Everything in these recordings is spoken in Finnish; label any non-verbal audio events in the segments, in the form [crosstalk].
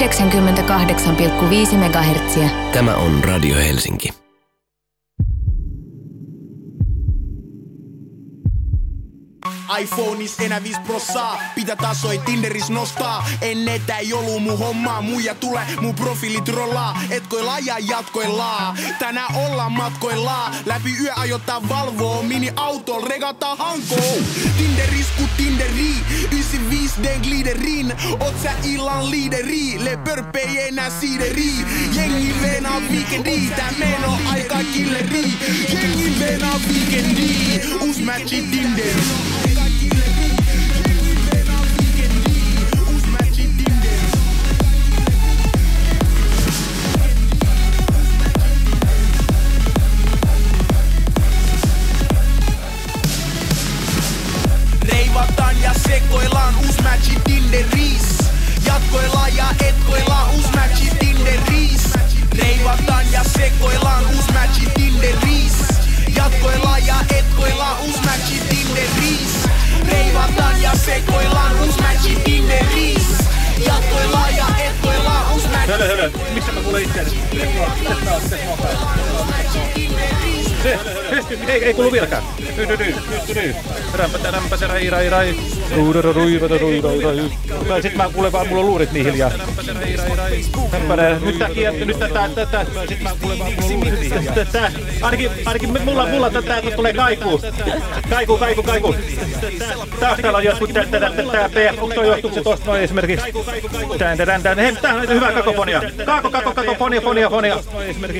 98,5 MHz. Tämä on Radio Helsinki. iPhoneis enää 5 prossaa Pitää tasoi Tinderis nostaa. Ennen ei ollu mun hommaa. Muija tulee mun profiilit rollaa. Etkoilla ja jatkoillaan Tänään ollaan matkoillaan Läpi yö ajoittaa valvoo Mini auto regata hankoo Tinderis ku Tinderi 95 den gliderin Oot sä illan liideri? Le pörppe ei enää siideri. Jengi venaa weekendi Tää meno aika killeri. Jengi venaa weekendi Uus matchi Tinder ja sekoillaan uus matchi Tinderis Jatkoillaan ja etkoillaan uus matchi Tinderis Reivataan ja sekoillaan uus matchi Tinderis Jatkoillaan ja etkoillaan uus matchi Tinderis Reivataan ja sekoillaan uus matchi Tinderis Jatkoillaan ja etkoillaan uus matchi Hölö, hölö. Missä mä kuulen itseäni? Se, ei, ei kuulu vieläkään. Rämpäsä, rai, rai, rai. Ruudara, ruivata, rui, rai, rai. Tai sit mä kuulen vaan, mulla on luurit niin hiljaa. Rämpätä, nyt tää kiertä, nyt tää, tää, tää. Sit mä kuulen vaan, mulla on luurit niin hiljaa. Tää, ainakin, ainakin mulla, mulla tää, tää tulee kaikuu. Kaikuu, kaikuu, kaikuu. Taas täällä on joskus tää, tää, tää, tää, tää. Onko toi johtuu se tosta noin esimerkiksi? Tän, tän, tän. Hei, tää on hyvä kakofonia. Kako, kako, kakofonia, fonia, fonia.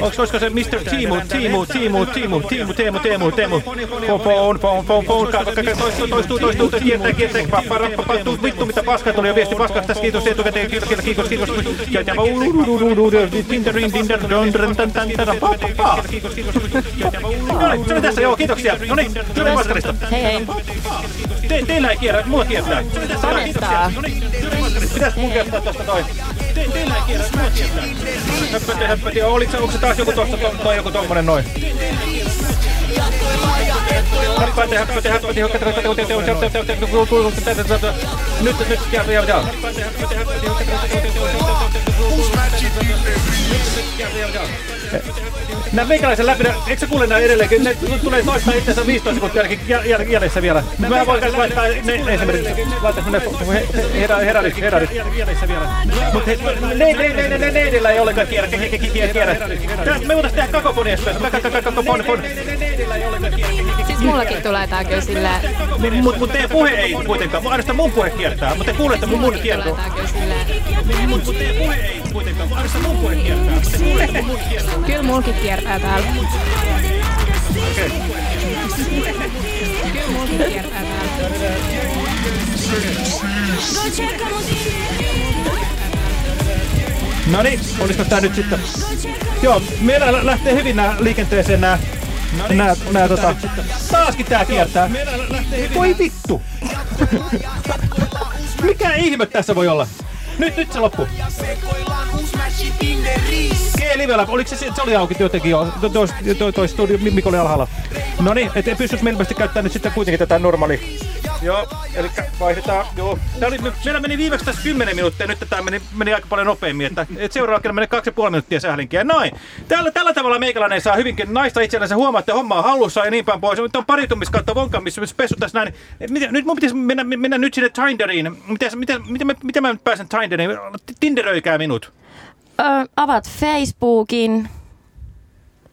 Olisiko se Mr. Timu, Timu, Timu, Timu, Timu, Teemu, Teemu, Teemu. Phone, phone, phone, phone, kako, kako, toistuu, toistuu, toistuu, kiertää, kiertää, vittu, mitä paskaa tuli jo viesti paskaa, tässä kiitos etukäteen, kiitos, kiitos, kiitos, kiitos, ja tämä Tinderin, Tinder, don, don, tan, tan, tan, pa, pa, pa. No niin, se oli tässä, joo, kiitoksia. No niin, Syvän Maskarista. Hei hei. Te, teillä ei kierrä, mulla kiertää. Sadettaa. No niin. Pitäis mun kertaa tosta toi. Te, teillä ei kierrä, mulla kiertää. Höppöti, höppöti. Oliko onko se taas joku tosta, to, toi joku tommonen noin? Höppöti, höppöti, höppöti, Nyt, nyt, kiertä, joo, joo. Nämä meikäläisen läpi, eikö sä kuule nää edelleenkin? Ne tulee toista itseänsä 15 sekuntia jälkeen jäl, jäl, jäljessä vielä. Mä voin laittaa ne, ne esimerkiksi. Mut he, ne, ne, ne, ne, ne, neidillä ei ollenkaan kierrä, kierrä, kierrä, kierrä. Me voitais tehdä kakofonia, kakofoni, foni. Siis mullakin tulee tää kyllä silleen... Niin, mut, mut teidän puhe ei kuitenkaan, ainoastaan mun puhe kiertää, mutta te kuulette mun mun. Niin, mut, mut teidän puhe ei kuitenkaan, ainoastaan mun puhe kiertää, mutta te kuulette mun kiertuu. Kyllä mulkin kiertää täällä. Okei. Kyllä mulkin kiertää täällä. No niin, olisiko tää nyt sitten... Joo, meillä lä- lähtee hyvin nää liikenteeseen nää... Nää, nää tota... Taaskin tää kiertää. Voi vittu! Mikä ihme tässä voi olla? Nyt, nyt se loppuu. G-livellä, oliko se, se oli auki jotenkin jo, to- toi, toi, toi studio, Mikko oli alhaalla. No niin, et pystyis ilmeisesti käyttämään nyt sitten kuitenkin tätä normaali. Joo, eli vaihdetaan, joo. Tää oli, meillä meni viimeksi tässä 10 minuuttia, nyt tämä meni, meni aika paljon nopeammin, että et seuraavalla kerralla menee 2,5 minuuttia sählinkiä. Noin, tällä, tällä tavalla meikäläinen saa hyvinkin naista itsellensä huomaa, että homma on hallussa ja niin päin pois. Nyt on paritumis kautta vonkamisspessu tässä näin. Miten, nyt mun pitäisi mennä, mennä nyt sinne Tinderiin. Miten, miten, miten, mä, miten mä nyt pääsen Tinderiin? Tinderöikää minut. Ö, avaat Facebookin.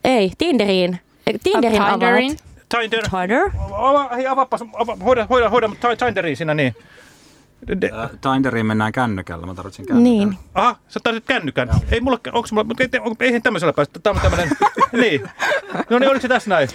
Ei, Tinderiin. Tinderin avaat. Tinder. Tinder? Ava, hei, avaapas, ava, hoida, hoida, hoida Ti- Tinderiin siinä niin. De, Äh, Tinderiin mennään kännykällä, mä tarvitsin kännykän. Niin. aha, sä tarvitset kännykän. Ei mulla, onks mulla, ei, ei, eihän tämmöisellä päästä. Tämä on tämmönen, [laughs] niin. No niin, oliko se tässä näin?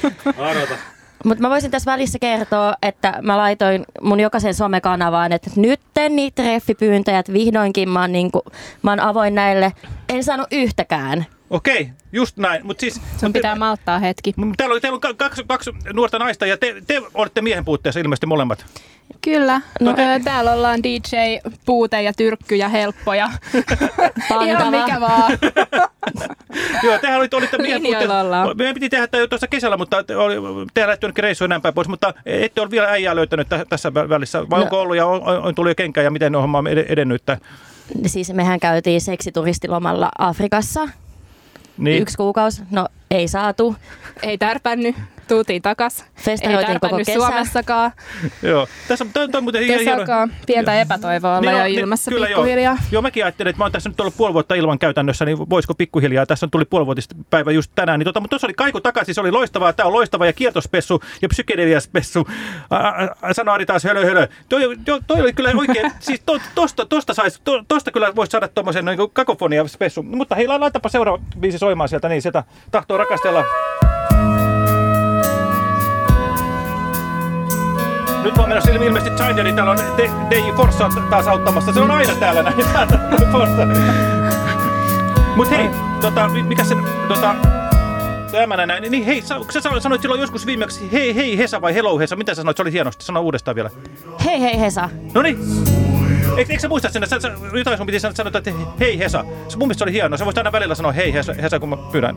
Mutta mä voisin tässä välissä kertoa, että mä laitoin mun jokaisen somekanavaan, että nyt niitä treffipyyntöjä, että vihdoinkin mä oon, niinku, mä oon avoin näille. En saanut yhtäkään. Okei, just näin. Mut siis, Sun pitää malttaa hetki. mut täällä, on, täällä on ka- kaksi, kaksi nuorta naista ja te, te olette miehen puutteessa ilmeisesti molemmat. Kyllä. No. No, ö, täällä ollaan DJ, puute ja tyrkky ja helppoja. [laughs] Pantava. Ihan mikä vaan. [laughs] Joo, tehän olitte, olitte miehen ollaan. Meidän piti tehdä tämä tuossa kesällä, mutta te oli, tehän lähti jonnekin reissuun näin päin pois, mutta ette ole vielä äijää löytänyt tä- tässä vä- välissä. Vai No. onko ollut ja on, on, on tullut jo kenkää ja miten on homma ed- edennyt? Siis mehän käytiin seksituristilomalla Afrikassa Niin. yksi kuukausi. No ei saatu. Ei tärpännyt. Tultiin takas. Ei Festaroitiin koko kesä. Suomessakaan. [laughs] Joo. Tässä on, on muuten hieno. Kesäkaan. Pientä epätoivoa olla Niin jo on, niin- ilmassa kyllä pikkuhiljaa. Joo. joo, mäkin ajattelin, että mä oon tässä nyt ollut puoli vuotta ilman käytännössä, niin voisiko pikkuhiljaa. Tässä on tuli puolivuotista päivä just tänään. Niin tota, mutta tuossa oli kaiku takaisin, se oli loistavaa. Tämä on loistava ja kiertospessu ja psykedeliaspessu. Sano Ari taas hölö hölö. Toi, jo, toi oli kyllä oikein, [laughs] siis to, tosta, tosta, sais, to, tosta kyllä voisi saada tuommoisen niin kakofonia spessu. Mutta hei, laitapa seuraava biisi soimaan sieltä, niin sieltä tahtoo rakastella. Nyt on menossa ilmeisesti Chinderi, täällä on De- DJ Forssa taas auttamassa. Se on aina täällä näin. [laughs] Forssa. Mut hei, tota, mi- mikä sen, tota, Tämä näin. Niin hei, sä, sä sanoit silloin joskus viimeksi hei hei Hesa vai hello Hesa. Mitä sä sanoit? Se oli hienosti. Sano uudestaan vielä. Hei hei Hesa. No niin. Eikö, eikö sä muista sen, että sä, sä, jotain sun piti sanoa, sanoa, että hei Hesa. Se mun mielestä se oli hienoa. Sä voisit aina välillä sanoa hei Hesa, Hesa kun mä pyydän.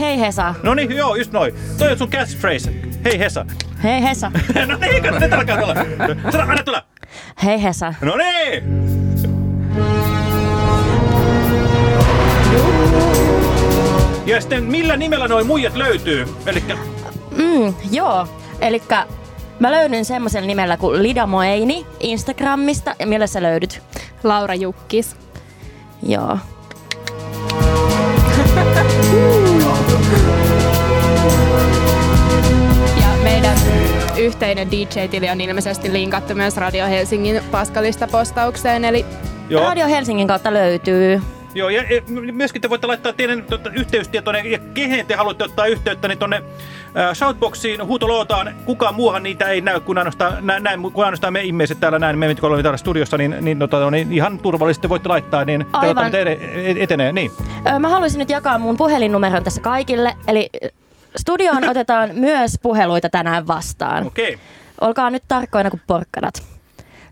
Hei Hesa. No niin, joo, just noin. Toi on sun catchphrase. Hei Hesa. Hei Hesa. [laughs] no niin, kato, nyt alkaa tulla. Sano, anna tulla. Hei Hesa. No niin! Ja sitten millä nimellä noin muijat löytyy? Elikkä, Mm, joo. Elikkä mä löydyn semmoisella nimellä kuin Lida Moeini Instagramista. Ja millä sä löydyt? Laura Jukkis. Joo. [laughs] Ja meidän yhteinen DJ-tili on ilmeisesti linkattu myös Radio Helsingin paskalista postaukseen, eli joo, Radio Helsingin kautta löytyy. joo, ja, myöskin te voitte laittaa teidän tota, yhteystietonne, ja kehen te haluatte ottaa yhteyttä, niin tonne äh, shoutboxiin, huutolootaan, kukaan muuhan niitä ei näy, kun ainoastaan, nä, näin, kun ainoastaan me ihmiset täällä näin, me mitkä olemme täällä studiossa, niin, niin, tota, niin ihan turvallisesti voitte laittaa, niin Aivan. etenee. Niin. Mä haluaisin nyt jakaa mun puhelinnumeron tässä kaikille. Eli studioon [laughs] otetaan myös puheluita tänään vastaan. Okei. Okay. Olkaa nyt tarkkoina kuin porkkanat.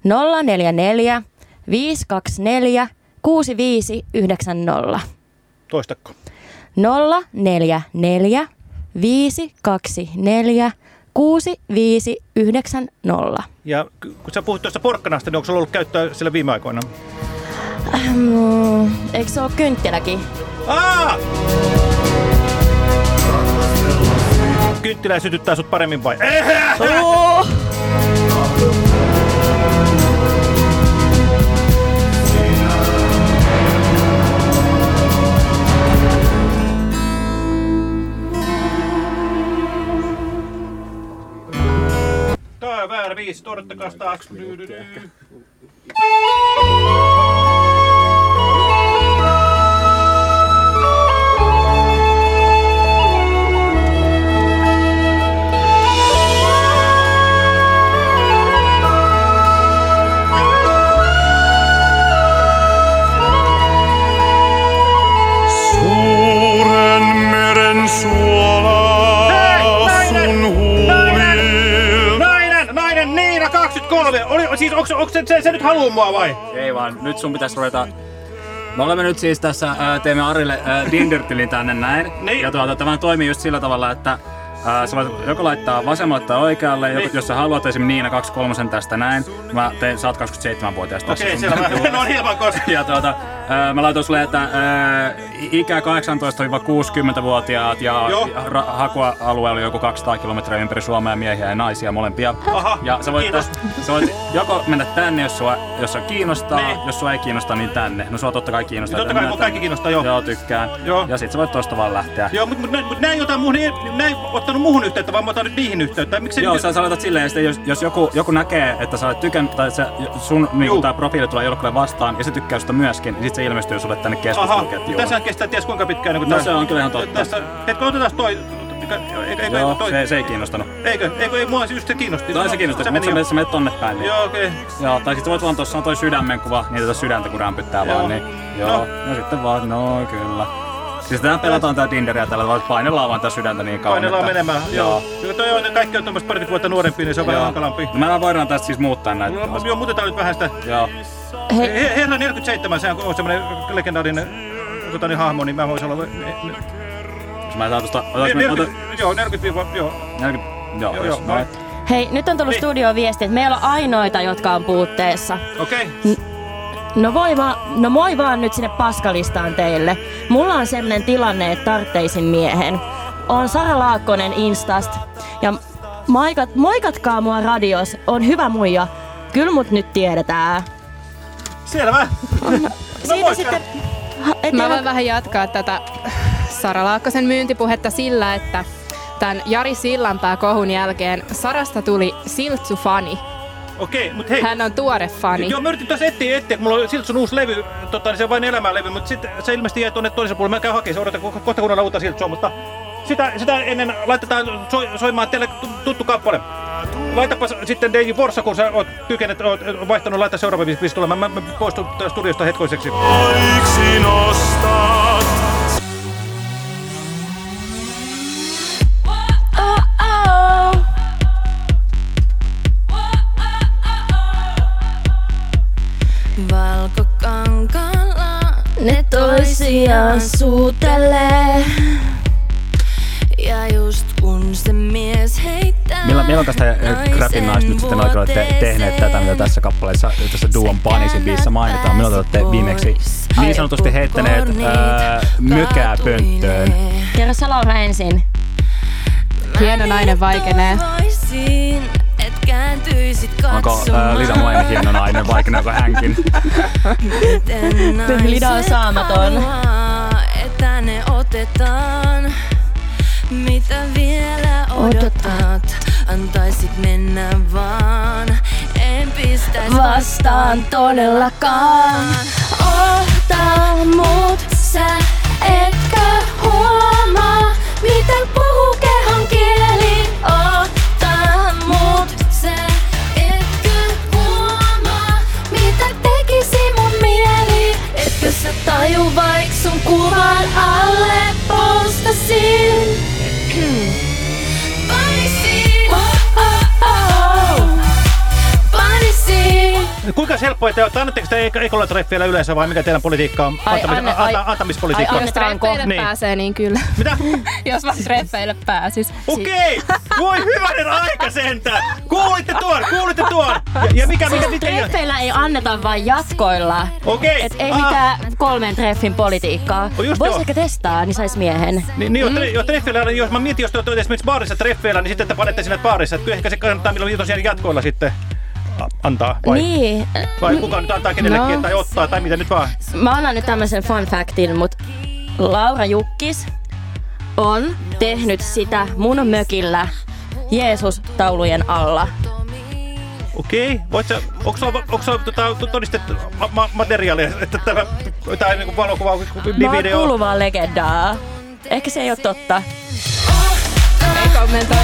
044 524 6590. Toistakko. 044 524 6590. Ja k- kun sä puhut tuosta porkkanasta, niin onko sulla ollut käyttöä sillä viime aikoina? Mm, eikö se ole kynttiläkin? Aa! Kynttilä sytyttää sut paremmin vai? Ehä! Väärä biisi, odottakaa taaks. 23. Oli, siis onko, onko se, se, se, nyt haluu mua vai? Ei vaan, nyt sun pitäisi ruveta... Me olemme nyt siis tässä, ää, teemme Arille Dindertilin tänne näin. Niin. Ja tuota, tämä toimii just sillä tavalla, että ää, sä voit joko laittaa vasemmalle tai oikealle, joko, Niin. jos sä haluat esimerkiksi Niina 23 tästä näin. Mä tein, sä oot 27-vuotias tässä. Okei, sun- selvä. [laughs] No on ilman koska. Ja tuota, ää, mä laitoin sulle, että ää, ikä 18-60-vuotiaat ja, Joo. ja ra- hakualue oli joku 200 kilometriä ympäri Suomea miehiä ja naisia molempia. Aha, ja sä voit, kiitos. sä voit joko mennä tänne, jos sua, jos sua kiinnostaa, Niin. jos sua ei kiinnosta, niin tänne. No sua totta kai kiinnostaa. Totta että kai, kaikki kiinnostaa, joo. Joo, tykkään. Joo. Ja sit sä voit tosta vaan lähteä. Joo, mutta mut, mut, nää ei ota muuhun, nää ei ottanut muuhun yhteyttä, vaan mä otan nyt niihin yhteyttä. Miksi Joo, sä, sä laitat silleen, sitten jos, jos joku, joku näkee, että sä olet tykännyt, tai se, sun niin tää profiili tulee jollekulle vastaan, ja se tykkää sitä myöskin, niin sit se ilmestyy sulle tänne keskusteluketjuun. tässä kestää ties kuinka pitkään. Niin No se on kyllä ihan totta. Tässä, etkö otetaan toi, eikö, eikö, Joo, toi, se, se ei kiinnostanut. eikö, eikö, ei, mua just se kiinnosti. Tai se kiinnostaa, Se mutta sä, sä menet tonne päin. Niin. Joo, okei. Joo, tai sitten voit vaan tuossa on toi sydämen kuva, niin tätä sydäntä kun rämpyttää Joo. vaan, niin joo. No. No. sitten vaan, no kyllä. Siis tähän pelataan tää Tinderiä tällä tavalla, painellaan vaan tää sydäntä niin kauan. Painellaan että- menemään. Joo. Joo. Toi on, kaikki on tuommoista parikymmentä vuotta nuorempi, niin se on vähän hankalampi. No me voidaan tästä siis muuttaa näitä. No, Joo, muutetaan nyt vähän sitä. Joo. Hei, He- Herra 47, sehän on semmoinen legendaarinen tota, niin, hahmo, niin mä voisin olla... Jos mä saan 40, joo, 40 joo. 40, joo, Joo, jos joo, hei, nyt on tullut Niin. studioon viesti, että meillä on ainoita, jotka on puutteessa. Okei. Okay. No voi vaan, no moi vaan nyt sinne paskalistaan teille. Mulla on sellainen tilanne, että tartteisin miehen. On Sara Laakkonen Instast. Ja moikat, moikatkaa mua radios. On hyvä muija. Kyllä mut nyt tiedetään. Selvä. [laughs] Siitä sitten... Et Mä voin vähän jatkaa tätä Sara Laakkosen myyntipuhetta sillä, että tämän Jari Sillanpää kohun jälkeen Sarasta tuli Siltsu-fani. Okei, mutta hei. Hän on tuore fani. Joo, mä yritin tässä etsiä, etsiä, kun mulla on Siltsun uusi levy, tota, niin se on vain elämää levy, mutta sitten se ilmeisesti jäi tuonne toiselle puolelle. Mä käyn hakemaan, se odotan ko- kohta kuunnella uutta Siltsua, mutta sitä, sitä ennen laitetaan so, soimaan teille tu- tuttu kappale. Laitapa sitten DJ Forssa, kun sä oot kykenet, oot vaihtanut, laita seuraava biisi biisi tulemaan. Mä, mä poistun studiosta hetkoiseksi. Poiksi nostat. Toisiaan suutelee. Ja just kun se mies heittää Milloin, milloin tästä äh, Crapin naiset nyt sitten oikein olette tehneet tätä, mitä tässä kappaleessa, tässä Duon Panisin biisissä mainitaan? Milloin te olette viimeksi niin sanotusti heittäneet ää, mykää pönttöön? Kerro sä Laura ensin. Hieno nainen vaikenee. Voisin, et kääntyisit Onko ää, Lisa Moinen hieno nainen, vaikeneeko hänkin? [laughs] Lida on saamaton. Että ne otetaan. Mitä vielä odotat? Antaisit mennä vaan. En pistäis Vastaan todellakaan. Ota mut, sä etkö huomaa, miten puhuu kehon kieli. Ota mut, sä etkö huomaa, mitä tekisi mun mieli. Etkö sä taju vaik sun kuvan alle postasin? Kuinka helppoa te olette? Annatteko te ek- ekolla treffeillä yleensä vai mikä teidän politiikka on? Ai, Antamis, ai- antamispolitiikka. ai, Jos treffeille Niin. pääsee, niin kyllä. Mitä? [laughs] Jos vaan treffeille pääsis. Okei! Voi hyvänen aika sentään! Kuulitte tuon, kuulitte tuon! Ja, ja mikä, mikä, mikä, mikä Treffeillä ei anneta vain jatkoilla. Okei. Et ei Aha. mitään kolmen treffin politiikkaa. Oh, just Vois joo. ehkä testaa, niin sais miehen. Niin, niin mm. jos treffeillä, jos mä mietin, jos te olette esimerkiksi baarissa treffeillä, niin sitten te panette sinne baarissa, että kyllä ehkä se kannattaa milloin tosiaan jatkoilla sitten antaa, vai? Niin. Vai kuka nyt antaa kenellekin, No. tai ottaa, tai mitä nyt vaan? Mä annan nyt tämmöisen fun factin, mutta Laura Jukkis on tehnyt sitä mun mökillä Jeesus-taulujen alla. Okei, voit sä, onko sulla, onko sulla tota, todistettu ma- ma- materiaalia, että tämä, tämä niinku valokuva, Mä oon video, kuullut vaan legendaa. Ehkä se ei ole totta. Ei kommentoi.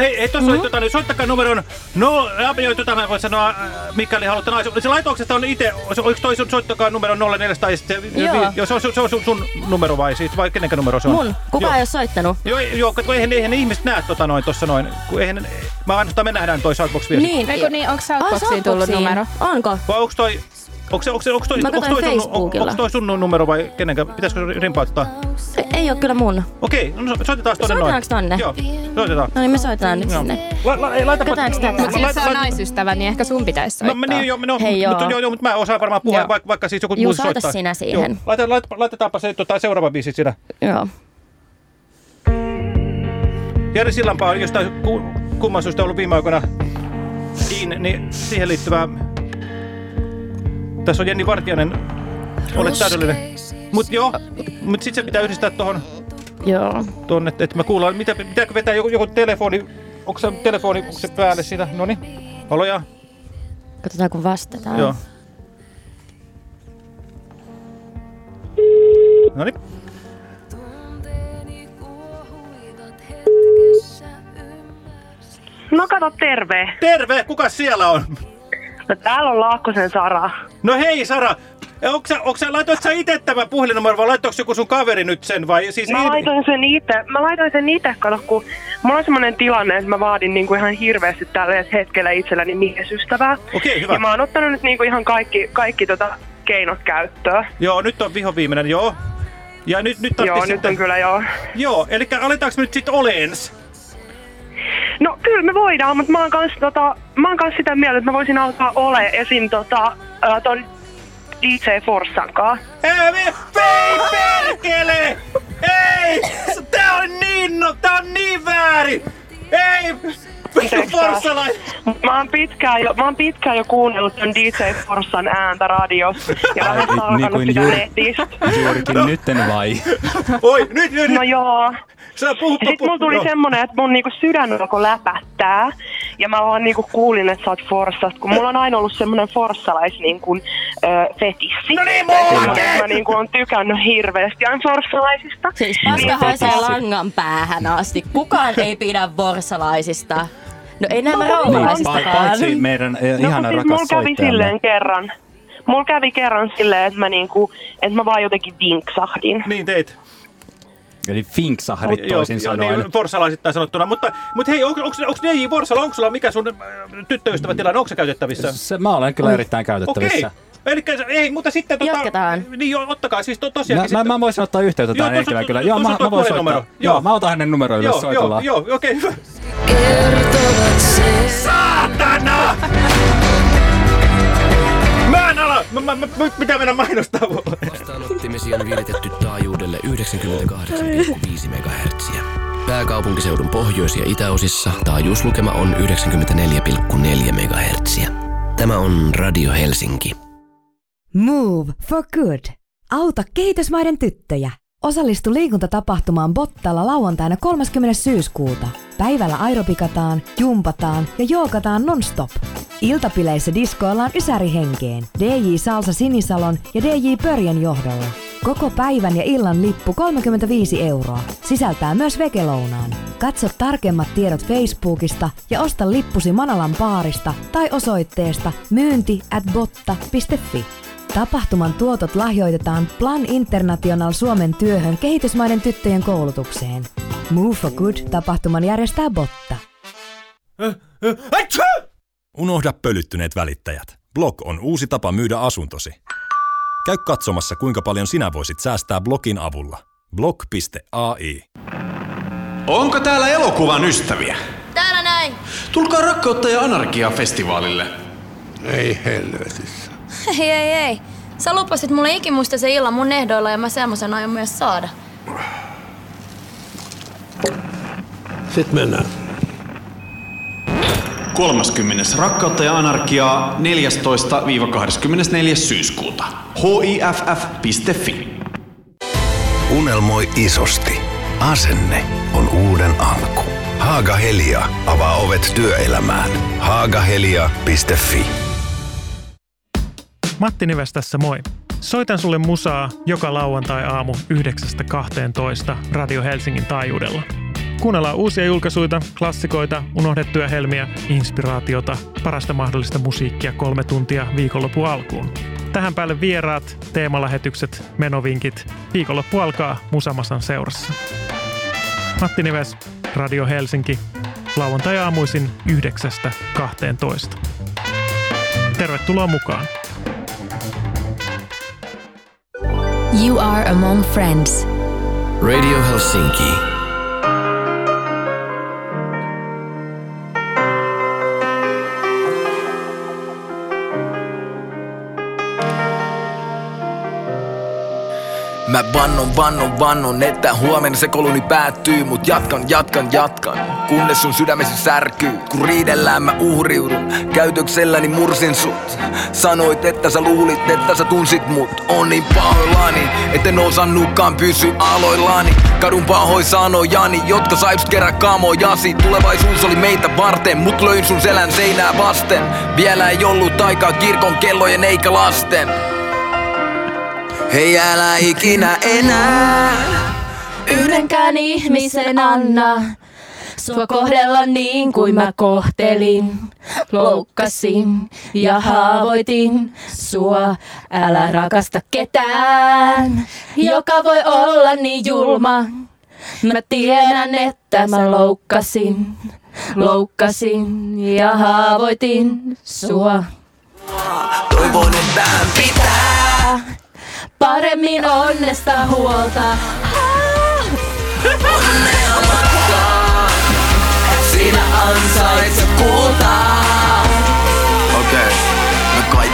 Hei, hei tuossa mm. oli, tota, niin soittakaa numeron, no, ja tota mä voin sanoa, äh, mikäli haluatte nais. Se laitoksesta on itse, oliko toi sun, soittakaa numero 04 tai sitten, Joo. joo se, on, se on sun, sun numero vai siis, vai kenenkä numero se on? Mun. Kuka joo. ei ole soittanut? Joo, joo, kun eihän, eihän ihmiset näe tota noin tossa noin, kun eihän, mä ainoastaan me nähdään toi Shoutbox viesti. Niin. Niin, onko Shoutboxiin tullut numero? Onko? Vai onks toi, onks, se- onks, se- onks toi, katsoin toi, sun, onks toi sun numero vai kenenkä, pitäisikö rimpauttaa? Ei, ei ole kyllä mun. Okei, no so- soitetaan tonne noin. Soitetaanko tonne? Joo, soitetaan. No niin, me soitetaan nyt sinne. La, la, ei, laitapa, Katsotaanko tätä? Mutta siis se on laita- naisystävä, niin ehkä sun pitäisi No, soittaa. mä, niin, joo, no, Hei, joo. Mutta, joo, joo, mutta mä osaan varmaan puhua, vaikka, vaikka siis joku Juu, muu soita soittaa. sinä siihen. Joo. Laita, laita, laitetaanpa se tota, seuraava biisi siinä. Joo. Jari Sillanpää on jostain ku, kumman syystä ollut viime aikoina in, niin siihen liittyvää... Tässä on Jenni Vartiainen. Olet täydellinen. Mut joo, mut sit se pitää yhdistää tohon, Joo. tohon että, että mä kuullaan, mitä, pitääkö vetää joku, joku telefoni, onko se telefoni, onko se päälle siitä, noniin, valoja, Katsotaan kun vastataan. joo. Noniin. No kato, terve. Terve, kuka siellä on? No täällä on Laakkosen Sara. No hei Sara, onko sä, onko sä, laitoit sä itse tämän puhelinnumero vai laittoiko joku sun kaveri nyt sen vai? Siis Mä laitoin sen itse, mä laitoin sen itse, kato, kun mulla on semmonen tilanne, että mä vaadin niinku ihan hirveästi tällä hetkellä itselläni miesystävää. Okei, hyvä. Ja mä oon ottanut nyt niinku ihan kaikki, kaikki tota keinot käyttöön. Joo, nyt on viho viimeinen, joo. Ja nyt, nyt Joo, tarvitsisi nyt on kyllä joo. Joo, eli aletaanko me nyt sitten olens? No kyllä me voidaan, mutta mä oon kans, tota, mä oon kans sitä mieltä, että mä voisin alkaa ole esim. Tota, ää, ton DJ Forssan kanssa. Ei perkele! Ei! Tää on niin, no, tää on niin väärin! Ei! Forssalais! Mä oon pitkään jo, mä oon pitkään jo kuunnellut ton DJ Forssan ääntä radiossa ja vähän niin kuin sitä ju- netistä. Juurikin nytten vai? Oi, nyt, nyt, No nyt! joo. Sä puhu, Ja sit mulla tuli semmonen, että mun niinku sydän alkoi läpättää. Ja mä vaan niinku kuulin, että sä oot Forssasta, kun mulla on aina ollut semmonen forssalais niinku, ö, fetissi. No niin, Ja mullakin! Mä niinku on tykännyt hirveästi aina forssalaisista. Siis Niin, paska haisee fetissi. langan päähän asti. Kukaan ei pidä vorsalaisista. No ei nämä No, Niin, paitsi meidän eh, No ihana siis rakas mulla kävi silleen kerran. Mulla kävi kerran silleen, että mä niinku, että mä vaan jotenkin vinksahdin. Niin teit. Eli finksahdit toisin sanoen. Niin, forsalaisittain sanottuna. Mutta, mutta hei, onko, onko, onko DJ Forsala, onko sulla mikä sun äh, tyttöystävätilanne, onko se käytettävissä? Se, mä olen kyllä erittäin Okei. käytettävissä. Eli ei, mutta sitten tota, Jatketaan. Niin joo, ottakaa siis to, Mä, tosiaankin. mä, mä voisin ottaa yhteyttä tähän henkilöön kyllä. Joo, mä, mä voin soittaa. Joo. Joo, mä otan hänen numeroille, jos joo, joo, soitellaan. joo, okei, [laughs] hyvä. Sen. Saatana! Mä en ala! Mä, mä, mä, mä- pitää mennä mainostaa. Vastaanottimesi on viritetty taajuudelle 98,5 MHz. Pääkaupunkiseudun pohjois- ja itäosissa taajuuslukema on 94,4 MHz. Tämä on Radio Helsinki. Move for good. Auta kehitysmaiden tyttöjä. Osallistu liikuntatapahtumaan Bottalla lauantaina 30. syyskuuta. Päivällä aerobikataan, jumpataan ja joogataan non-stop. Iltapileissä diskoillaan ysärihenkeen. DJ Salsa Sinisalon ja DJ Pörjen johdolla. Koko päivän ja illan lippu 35 euroa. Sisältää myös vegelounaan. Katso tarkemmat tiedot Facebookista ja osta lippusi Manalan baarista tai osoitteesta myynti at botta.fi. Tapahtuman tuotot lahjoitetaan Plan International Suomen työhön kehitysmaiden tyttöjen koulutukseen. Move for Good tapahtuman järjestää Botta. Unohda pölyttyneet välittäjät. Blog on uusi tapa myydä asuntosi. Käy katsomassa, kuinka paljon sinä voisit säästää blogin avulla. blog.ai Onko täällä elokuvan ystäviä? Täällä näin. Tulkaa Rakkautta ja Anarkia-festivaalille. Ei helvetissä. Ei, ei, ei. Sä lupasit mulle ikimuistaisen illan mun ehdoilla ja mä semmosen aion myös saada. Sitten mennään. 30. Rakkautta ja Anarkiaa 14-24. syyskuuta. hiff.fi Unelmoi isosti. Asenne on uuden alku. Haaga Helia avaa ovet työelämään. Haagahelia.fi Matti Nives tässä moi. Soitan sulle musaa joka lauantai-aamu 9.12 Radio Helsingin taajuudella. Kuunnellaan uusia julkaisuja, klassikoita, unohdettuja helmiä, inspiraatiota, parasta mahdollista musiikkia kolme tuntia viikonloppu alkuun. Tähän päälle vieraat, teemalähetykset, menovinkit. Viikonloppu alkaa Musamasan seurassa. Matti Nives, Radio Helsinki, lauantai-aamuisin 9.12. Tervetuloa mukaan. You are among friends. Radio Helsinki. Mä vannon, vannon, vannon, että huomenna se koloni päättyy Mut jatkan, jatkan, jatkan, kunnes sun sydämesi särkyy Kun riidellään mä uhriudun, käytökselläni mursin sut. Sanoit, että sä luulit, että sä tunsit mut. On niin pahoillani, etten osannutkaan pysy aloillani. Kadun pahoin sanojani, jotka sai just kerran kamojasi. Tulevaisuus oli meitä varten, mut löin sun selän seinää vasten. Vielä ei ollut aikaa kirkon kellojen eikä lasten Hei älä ikinä enää. Yhdenkään ihmisen anna. Sua kohdella niin kuin mä kohtelin. Loukkasin ja haavoitin sua. Älä rakasta ketään. Joka voi olla niin julma. Mä tiedän, että mä loukkasin. Loukkasin ja haavoitin sua. Toivon, että pitää paremmin onnesta huolta. Onnea matkaan, sinä ansaitset kultaa.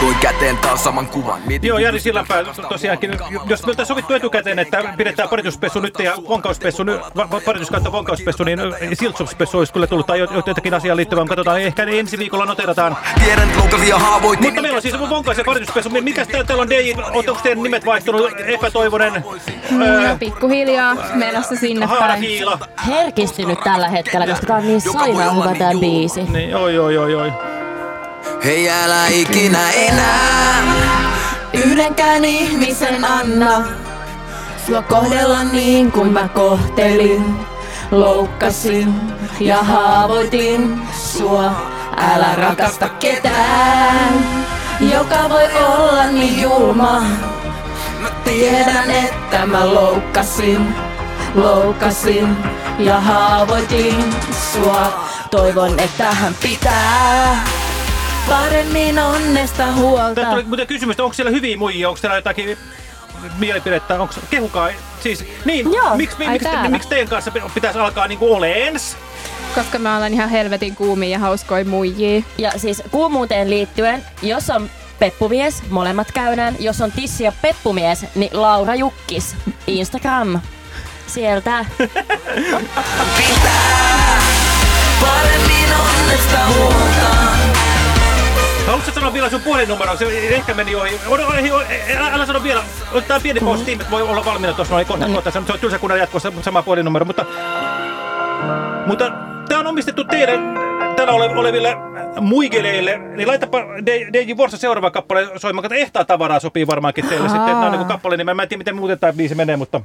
Kaivoin käteen taas saman kuvan. Mietin, Joo, Jari Sillanpää tosiaankin, jos me oltaisiin sovittu etukäteen, että pidetään parituspessu nyt ja vonkauspessu, paritus kautta vonkauspessu, niin siltsupspessu olisi kyllä tullut tai jo- jotakin asiaan liittyvää, mutta katsotaan, ehkä ensi viikolla noterataan. Tiedän, haavoitin. Mutta meillä on siis vonkaus ja parituspessu. Mikä täällä on DJ, onko teidän nimet vaihtunut? Epätoivonen, No pikkuhiljaa menossa sinne päin. Herkistynyt tällä hetkellä, koska tää on niin sairaan hyvä tää biisi. Niin, oi, oi, oi, oi. Hei älä ikinä enää Yhdenkään ihmisen anna sua kohdella niin kuin mä kohtelin. Loukkasin ja haavoitin sua. Älä rakasta ketään, joka voi olla niin julma. Mä tiedän, että mä loukkasin, loukkasin ja haavoitin sua. Toivon, että hän pitää paremmin onnesta huolta. Tästä tuli muuten kysymys, onko siellä hyviä muijia, onko siellä jotakin mielipidettä, onko kehukaa, siis niin, Joo, miksi miksi miksi teidän kanssa pitäisi alkaa niinku oleens? Koska mä olen ihan helvetin kuumia ja hauskoja muijia. Ja siis kuumuuteen liittyen, jos on peppumies, molemmat käydään. Jos on tissi ja peppumies, niin Laura Jukkis, Instagram. Sieltä. [laughs] Paremmin onnesta huolta. Haluatko sanoa vielä sun puhelinnumero? Se ehkä meni ohi. Älä, älä sano vielä. Otetaan pieni pausi, tiimit voi olla valmiina tuossa noin kohta. kohta. Se on tylsä kunnan jatkossa sama puhelinnumero, mutta... Mutta tää on omistettu teidän täällä ole, oleville muigeleille, niin laitapa DJ Vorsa seuraava kappale soimaan. Kato, ehtaa tavaraa sopii varmaankin teille sitten. Tämä on niin kappale, niin mä en tiedä miten muuten tämä biisi menee, mutta...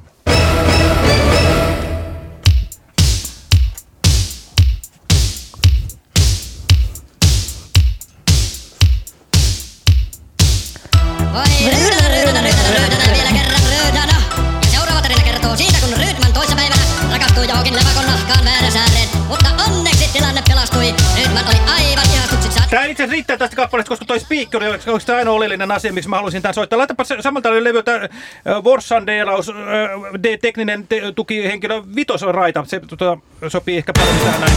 Tämä itse riittää tästä kappaleesta, koska toi speaker oli oikeastaan ainoa oleellinen asia, miksi mä halusin tämän soittaa. Laitapa samalta levyltä äh, Vorsan äh, de, tekninen te, tukihenkilö vitosraita. Se tota, sopii ehkä paremmin tähän näin.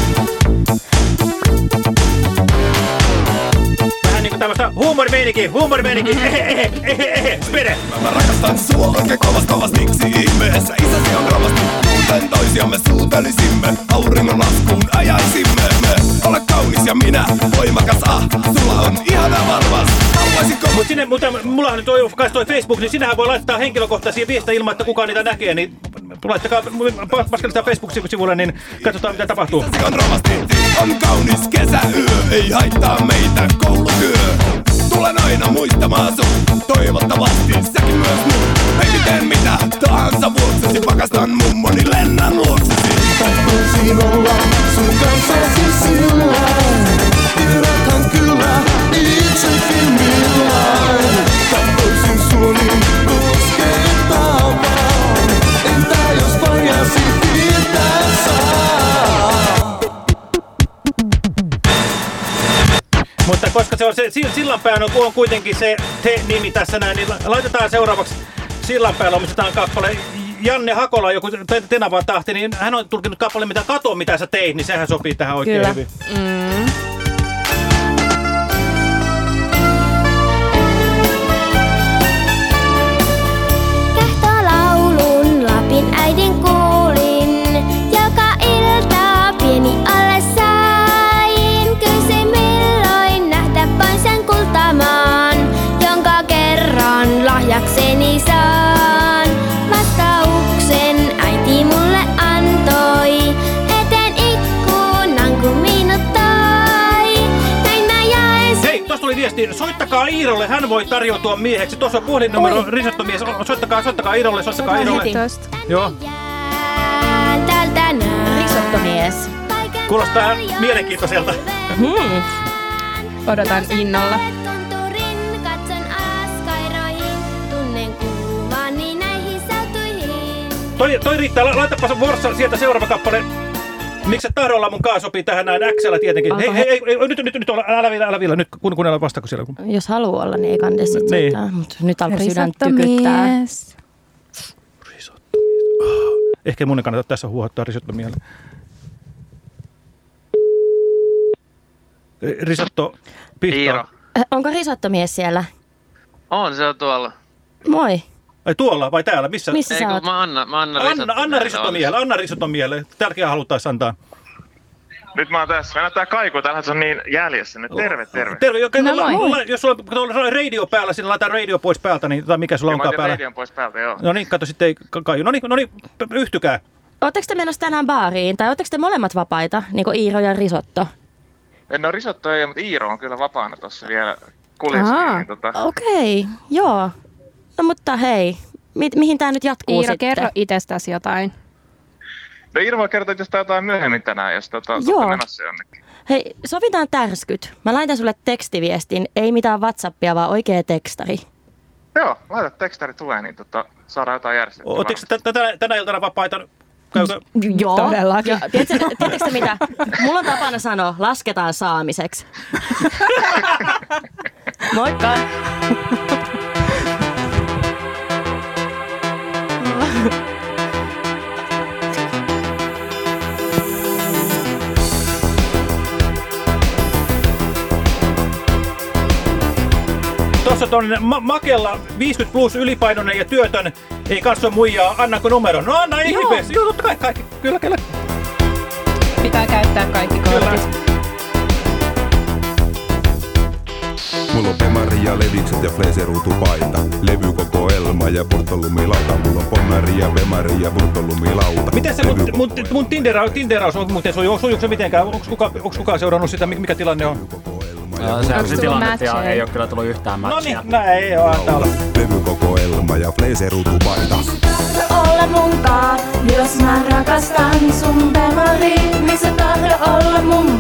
Niinku tämmöstä huumorimeininki, huumorimeininki, ehe, ehe, ehe, ehe, spere. Mä rakastan sua oikein kovas kovas, miksi ihmeessä? Isäsi on ravasti Muuten toisiamme suutelisimme, auringon laskuun ajaisimme Me. Ole kaunis ja minä voimakas, ah, sulla on ihana varmas Haluaisinko Mut sinne, mutta mullahan nyt on kai toi Facebook, niin sinähän voi laittaa henkilökohtaisia viestejä ilman, että kukaan niitä näkee, niin laittakaa paskelista Facebook-sivulle, niin katsotaan mitä tapahtuu. on ravasti, on kaunis kesäyö Ei haittaa meitä. Koulutyö Tulen aina muistamaan sun, toivottavasti säkin myös mun. Baby teen mitä tahansa vuoksesi, pakastan mummoni, lennän luoksesi. Tahtoisin olla sun kanssasi sillä Tiedäthän kyllä itsekin millään. Tahtoisin sua koska se on se Sil- Sillanpään on, on kuitenkin se te-nimi tässä näin, niin la- laitetaan seuraavaksi Sillanpäällä omistetaan kappale. Janne Hakola, joku te- Tenava tahti, niin hän on tulkinut kappale, mitä kato, mitä sä teit, niin sehän sopii tähän oikein Kyllä. hyvin. Mm. Viesti. Soittakaa Iirolle, hän voi tarjoutua mieheksi. Tuossa on puhelinnumero, risottomies. Soittakaa, soittakaa Iirolle, soittakaa Iirolle. Joo. Risottomies. kuulostaa mielenkiintoiselta. Hmm. Odotan innolla. Toi, toi riittää, La- laitapa se Vorsa sieltä seuraava kappale. Miksi sä tahdo olla mun kaa sopii tähän näin Xllä tietenkin? Onko Hei, he- hei, ei, nyt, nyt, nyt, olla- älä vielä, älä vielä, nyt kun- vastako siellä. kun- Jos haluaa olla, niin ei kande sit Niin. soittaa. Mut nyt alkoi sydän tykyttää. Risottomies. Ehkä mun ei kannata tässä huohottaa risotto mieleen. Risotto, pihto. Iiro. Äh, Onko risottomies siellä? On, se on tuolla. Moi. Ai tuolla vai täällä? Missä? Missä Ei, sä kun oot? mä anna, mä anna Anna, anna risotto miele, anna risotto miele. Tälläkin haluttaisiin antaa. Nyt mä oon tässä. Mä näyttää kaikua, täällä se on niin jäljessä. Nyt terve, terve. Terve, joka, No no, moi. mulla, jos sulla on tuolla radio päällä, sinne laitetaan radio pois päältä, niin tai mikä sulla Ja mä onkaan päällä. radion pois päältä, joo. No niin, kato sitten ei kaju. No niin, no niin, yhtykää. Oletteko te menossa tänään baariin? Tai oletteko te molemmat vapaita? Niin kuin Iiro ja risotto? En oo risotto ei, mutta Iiro on kyllä vapaana tossa vielä kuljeski. Ahaa. Niin, tota, Okei, okay, joo. No mutta hei, mi- mihin tämä nyt jatkuu Iiro, sitten? kerro itsestäsi jotain. no voi kertoa jostain jotain myöhemmin tänään, jos tota, Joo. menossa jonnekin. Hei, sovitaan tärskyt. Mä laitan sulle tekstiviestin, ei mitään Whatsappia, vaan oikea tekstari. Joo, laita tekstari tulee, niin tota, saadaan jotain järjestettyä. Oletteko tä- tä- tänä, tänä iltana vapaita? Käykö? Joo. Todellakin. Ja, tiedätkö, mitä? Mulla on tapana sanoa, lasketaan saamiseksi. [laughs] Moikka! Tuossa on ma- Makella 50 plus ylipainoinen ja työtön. Ei katso muijaa, annako numero? No anna ihmeessä. Joo, totta kai, kaikki. Kyllä, kyllä. Pitää käyttää kaikki kortit. Mulla on Pemari ja levikset ja fleeseruutupaita. Levykokoelma ja Bortolumilauta. Mulla on Ponnari ja Pemari ja Bortolumilauta. Miten se mun, mun, mun Tindera, Tinderaus on muuten suju, sujuuko se mitenkään? Onko kuka, onks kukaan seurannut sitä, mikä tilanne on? Se on se tilanne, ei ole kyllä tullut yhtään No matchia. niin, näin ei ole antaa olla. Levykokoelma ja fleeseruutupaita. olla munkaan, jos mä rakastan sun bemari. Missä tahdo olla munkaan,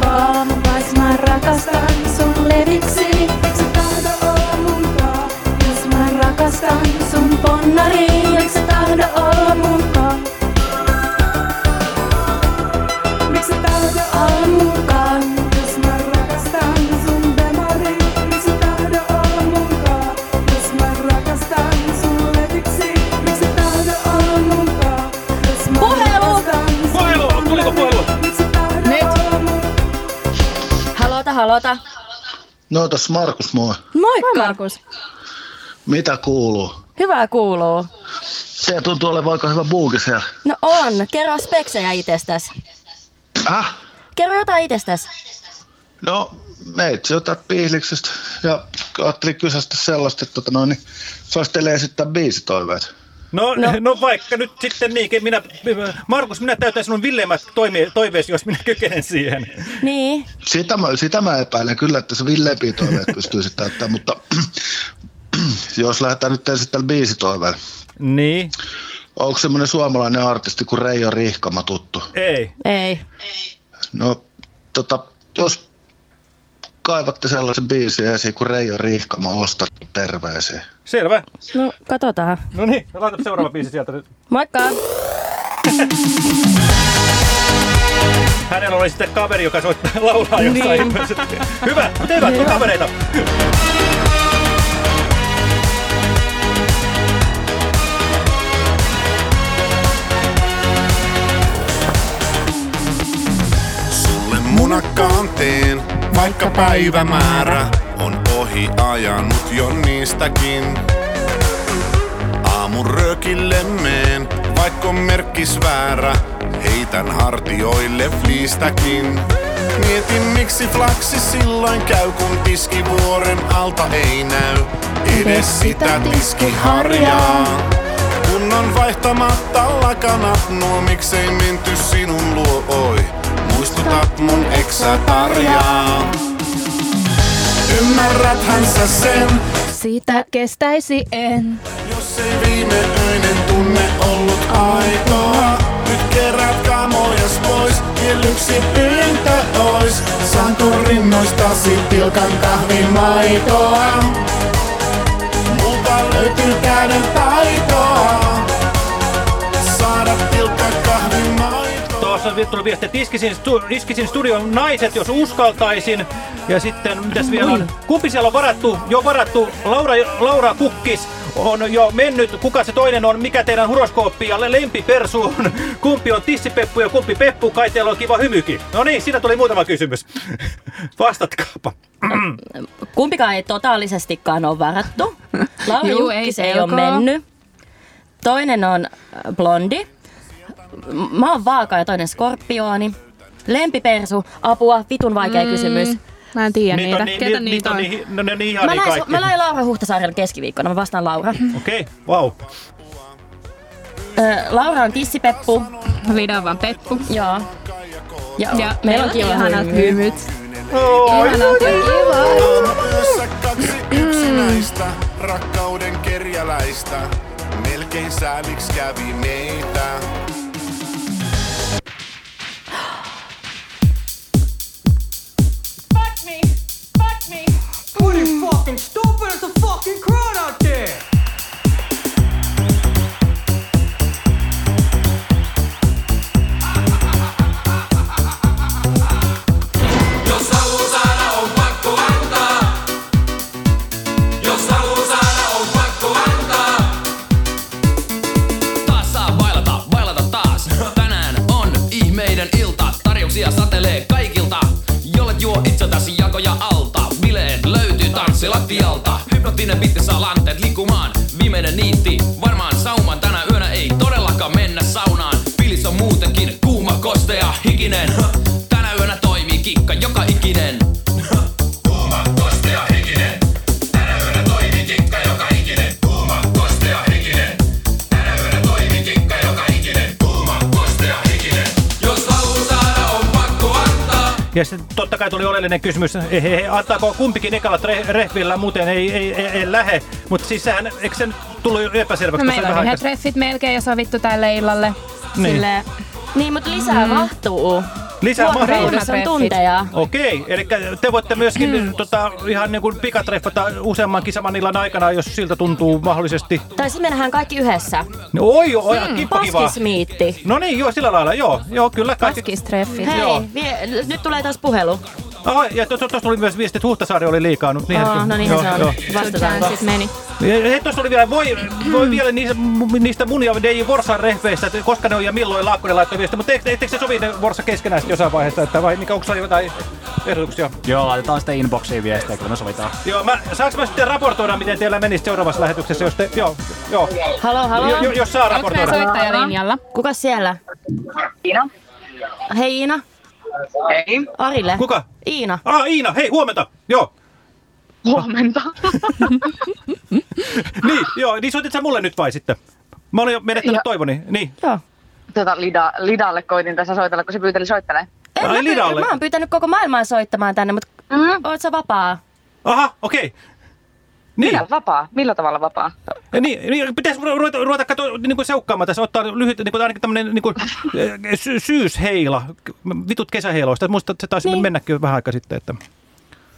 No tossa Markus moi. Moikka! Markus. Mitä kuuluu? Hyvää kuuluu. Se tuntuu olevan aika hyvä buuki siellä. No on, kerro speksejä itsestäs. Äh? Kerro jotain itsestäs. No, meitsi jotain piihliksestä ja ajattelin kysästä sellaista, että tota noin, niin suosittelee esittää biisitoiveet. No, no. no vaikka nyt sitten niinkin, minä, Markus, minä täytän sinun villeimmät toiveesi, jos minä kykenen siihen. Niin. Sitä mä, sitä mä epäilen kyllä, että se villeempiä toiveet pystyisi täyttämään, mutta [clears throat] jos lähdetään nyt esittämään biisitoiveelle. Niin. Onko semmoinen suomalainen artisti kuin Reijo Rihkama tuttu? Ei. Ei. No, tota, jos kaivatte sellaisen biisin esiin kuin Reijo Rihkama, ostat terveisiä. Selvä. No, katsotaan. No niin, laita seuraava biisi sieltä nyt. Moikka! Hänellä oli sitten kaveri, joka soittaa [laughs] laulaa jossain Niin. Hyvä, mutta hyvä, on kavereita. Sulle munakkaan teen, vaikka päivämäärä on ajanut jo niistäkin. Aamun röökille meen, vaikka on merkkis väärä, heitän hartioille fliistäkin. Mietin miksi flaksi silloin käy, kun tiskivuoren alta ei näy edes sitä tiskiharjaa. Kun on vaihtamatta lakanat, nuo miksei menty sinun luo, oi. Muistutat mun eksä tarjaa. Ymmärräthän sä sen, Siitä kestäisi en. jos ei viime öinen tunne ollut aitoa. Nyt kerät kamojas pois, vielä yksi pyyntö ois. Saanko rinnoistasi tilkan kahvimaitoa? Multa löytyy käden taitoa. Tässä on tullut viesti, että iskisin, stu, iskisin studion naiset, jos uskaltaisin. Ja sitten, mitäs vielä on? Kumpi siellä on varattu? Jo varattu. Laura, Laura Kukkis on jo mennyt. Kuka se toinen on? Mikä teidän horoskooppi ja lempipersu on? Kumpi on tissipeppu ja kumpi peppu? Kai teillä on kiva hymykin. No niin, siinä tuli muutama kysymys. [laughs] Vastatkaapa. [clears throat] Kumpikaan ei totaalisestikaan ole varattu. [laughs] Laura Juu, ei Jukkis ei ole mennyt. Toinen on äh, blondi. Mä oon vaaka ja toinen skorpioni. Lempipersu. Apua, vitun vaikea Mm, kysymys. Mä en tiedä Niitä niitä. on, niin, Ketä ni, niitä on? Niin, no, ne on niin ihan Mä lähen, kaikki. mä lähen Laura Huhtasaarelle keskiviikkona, mä vastaan Laura. [laughs] Okei, okay, wow. Ö, Laura on tissipeppu. Lida on vaan peppu. Joo. Ja, Ja meillä on kiva ihanat hymy. hymyt. Oi, Ihanat kiva. Rakkauden kerjäläistä. Melkein sääliksi kävi meitä. Kysymys, he, he, he, antaako kumpikin ekalla rehvillä, muuten ei, ei, ei, ei lähe. Mutta siis sehän, eikö sen tullut epäselväksi? No, meillä on yhdet aikaa? treffit melkein jo sovittu tälle illalle. Niin. Silleen, Niin, mutta lisää Mm. mahtuu. Lisää. Vuorokaudessa on tunteja. Okei, eli te voitte myöskin mm. tota, ihan niin kuin pikatreffata useammankin saman illan aikana, jos siltä tuntuu mahdollisesti. Tai sitten me nähdään kaikki yhdessä. No, oi, oi, mm. Mm, kippa kivaa. Paskismiitti. No niin, joo, sillä lailla, joo. Joo, kyllä. Kaikki... Paskistreffit. Hei, Joo. vie, nyt tulee taas puhelu. Aha, ja tuossa to, tuli myös viesti, että Huhtasaari oli liikaannut. Niinhän Oh, no niin joo, se on. joo. Vastataan. Chanceit meni. Ja Hei, tuossa oli vielä, voi, voi vielä niistä, niistä mun ja DJ Vorsan rehveistä, että koska ne on ja milloin Laakkonen laittoi viestiä, mutta eikö, eikö se sovi ne Vorsa keskenään sitten jossain vaiheessa, että vai mikä, onko jotain ehdotuksia? Joo, laitetaan sitten inboxiin viestejä, kun me sovitaan. Joo, mä, saanko mä sitten raportoida, miten teillä menisi seuraavassa lähetyksessä, jos te, joo, joo. Halo, halo. Jo, jo, jos saa Onko raportoida. meillä soittaja linjalla? Kuka siellä? Iina. Hei Iina. Hei. Arille. Kuka? Iina. Ah, Iina, hei, huomenta. Joo. Huomenta. [laughs] Niin, joo, niin soitit sä mulle nyt vai sitten? Mä olen jo menettänyt Ja- toivoni. Niin. Joo. Tota, Lida, Lidalle koitin tässä soitella, kun se pyyteli soittelee. En, Ai, mä, Lidalle. mä oon pyytänyt koko maailmaa soittamaan tänne, mutta mm. oot sä vapaa? Aha, okei. Niin. Minä vapaa? Millä tavalla vapaa? Ja Niin, niin pitäisi ruveta, ruveta katsoa, niin kuin seukkaamaan tässä, ottaa lyhyt, niin kuin, ainakin tämmöinen niin kuin, eh, sy- syysheila, vitut kesäheiloista. Muista, että se taisi niin. mennäkin vähän aika sitten. Että...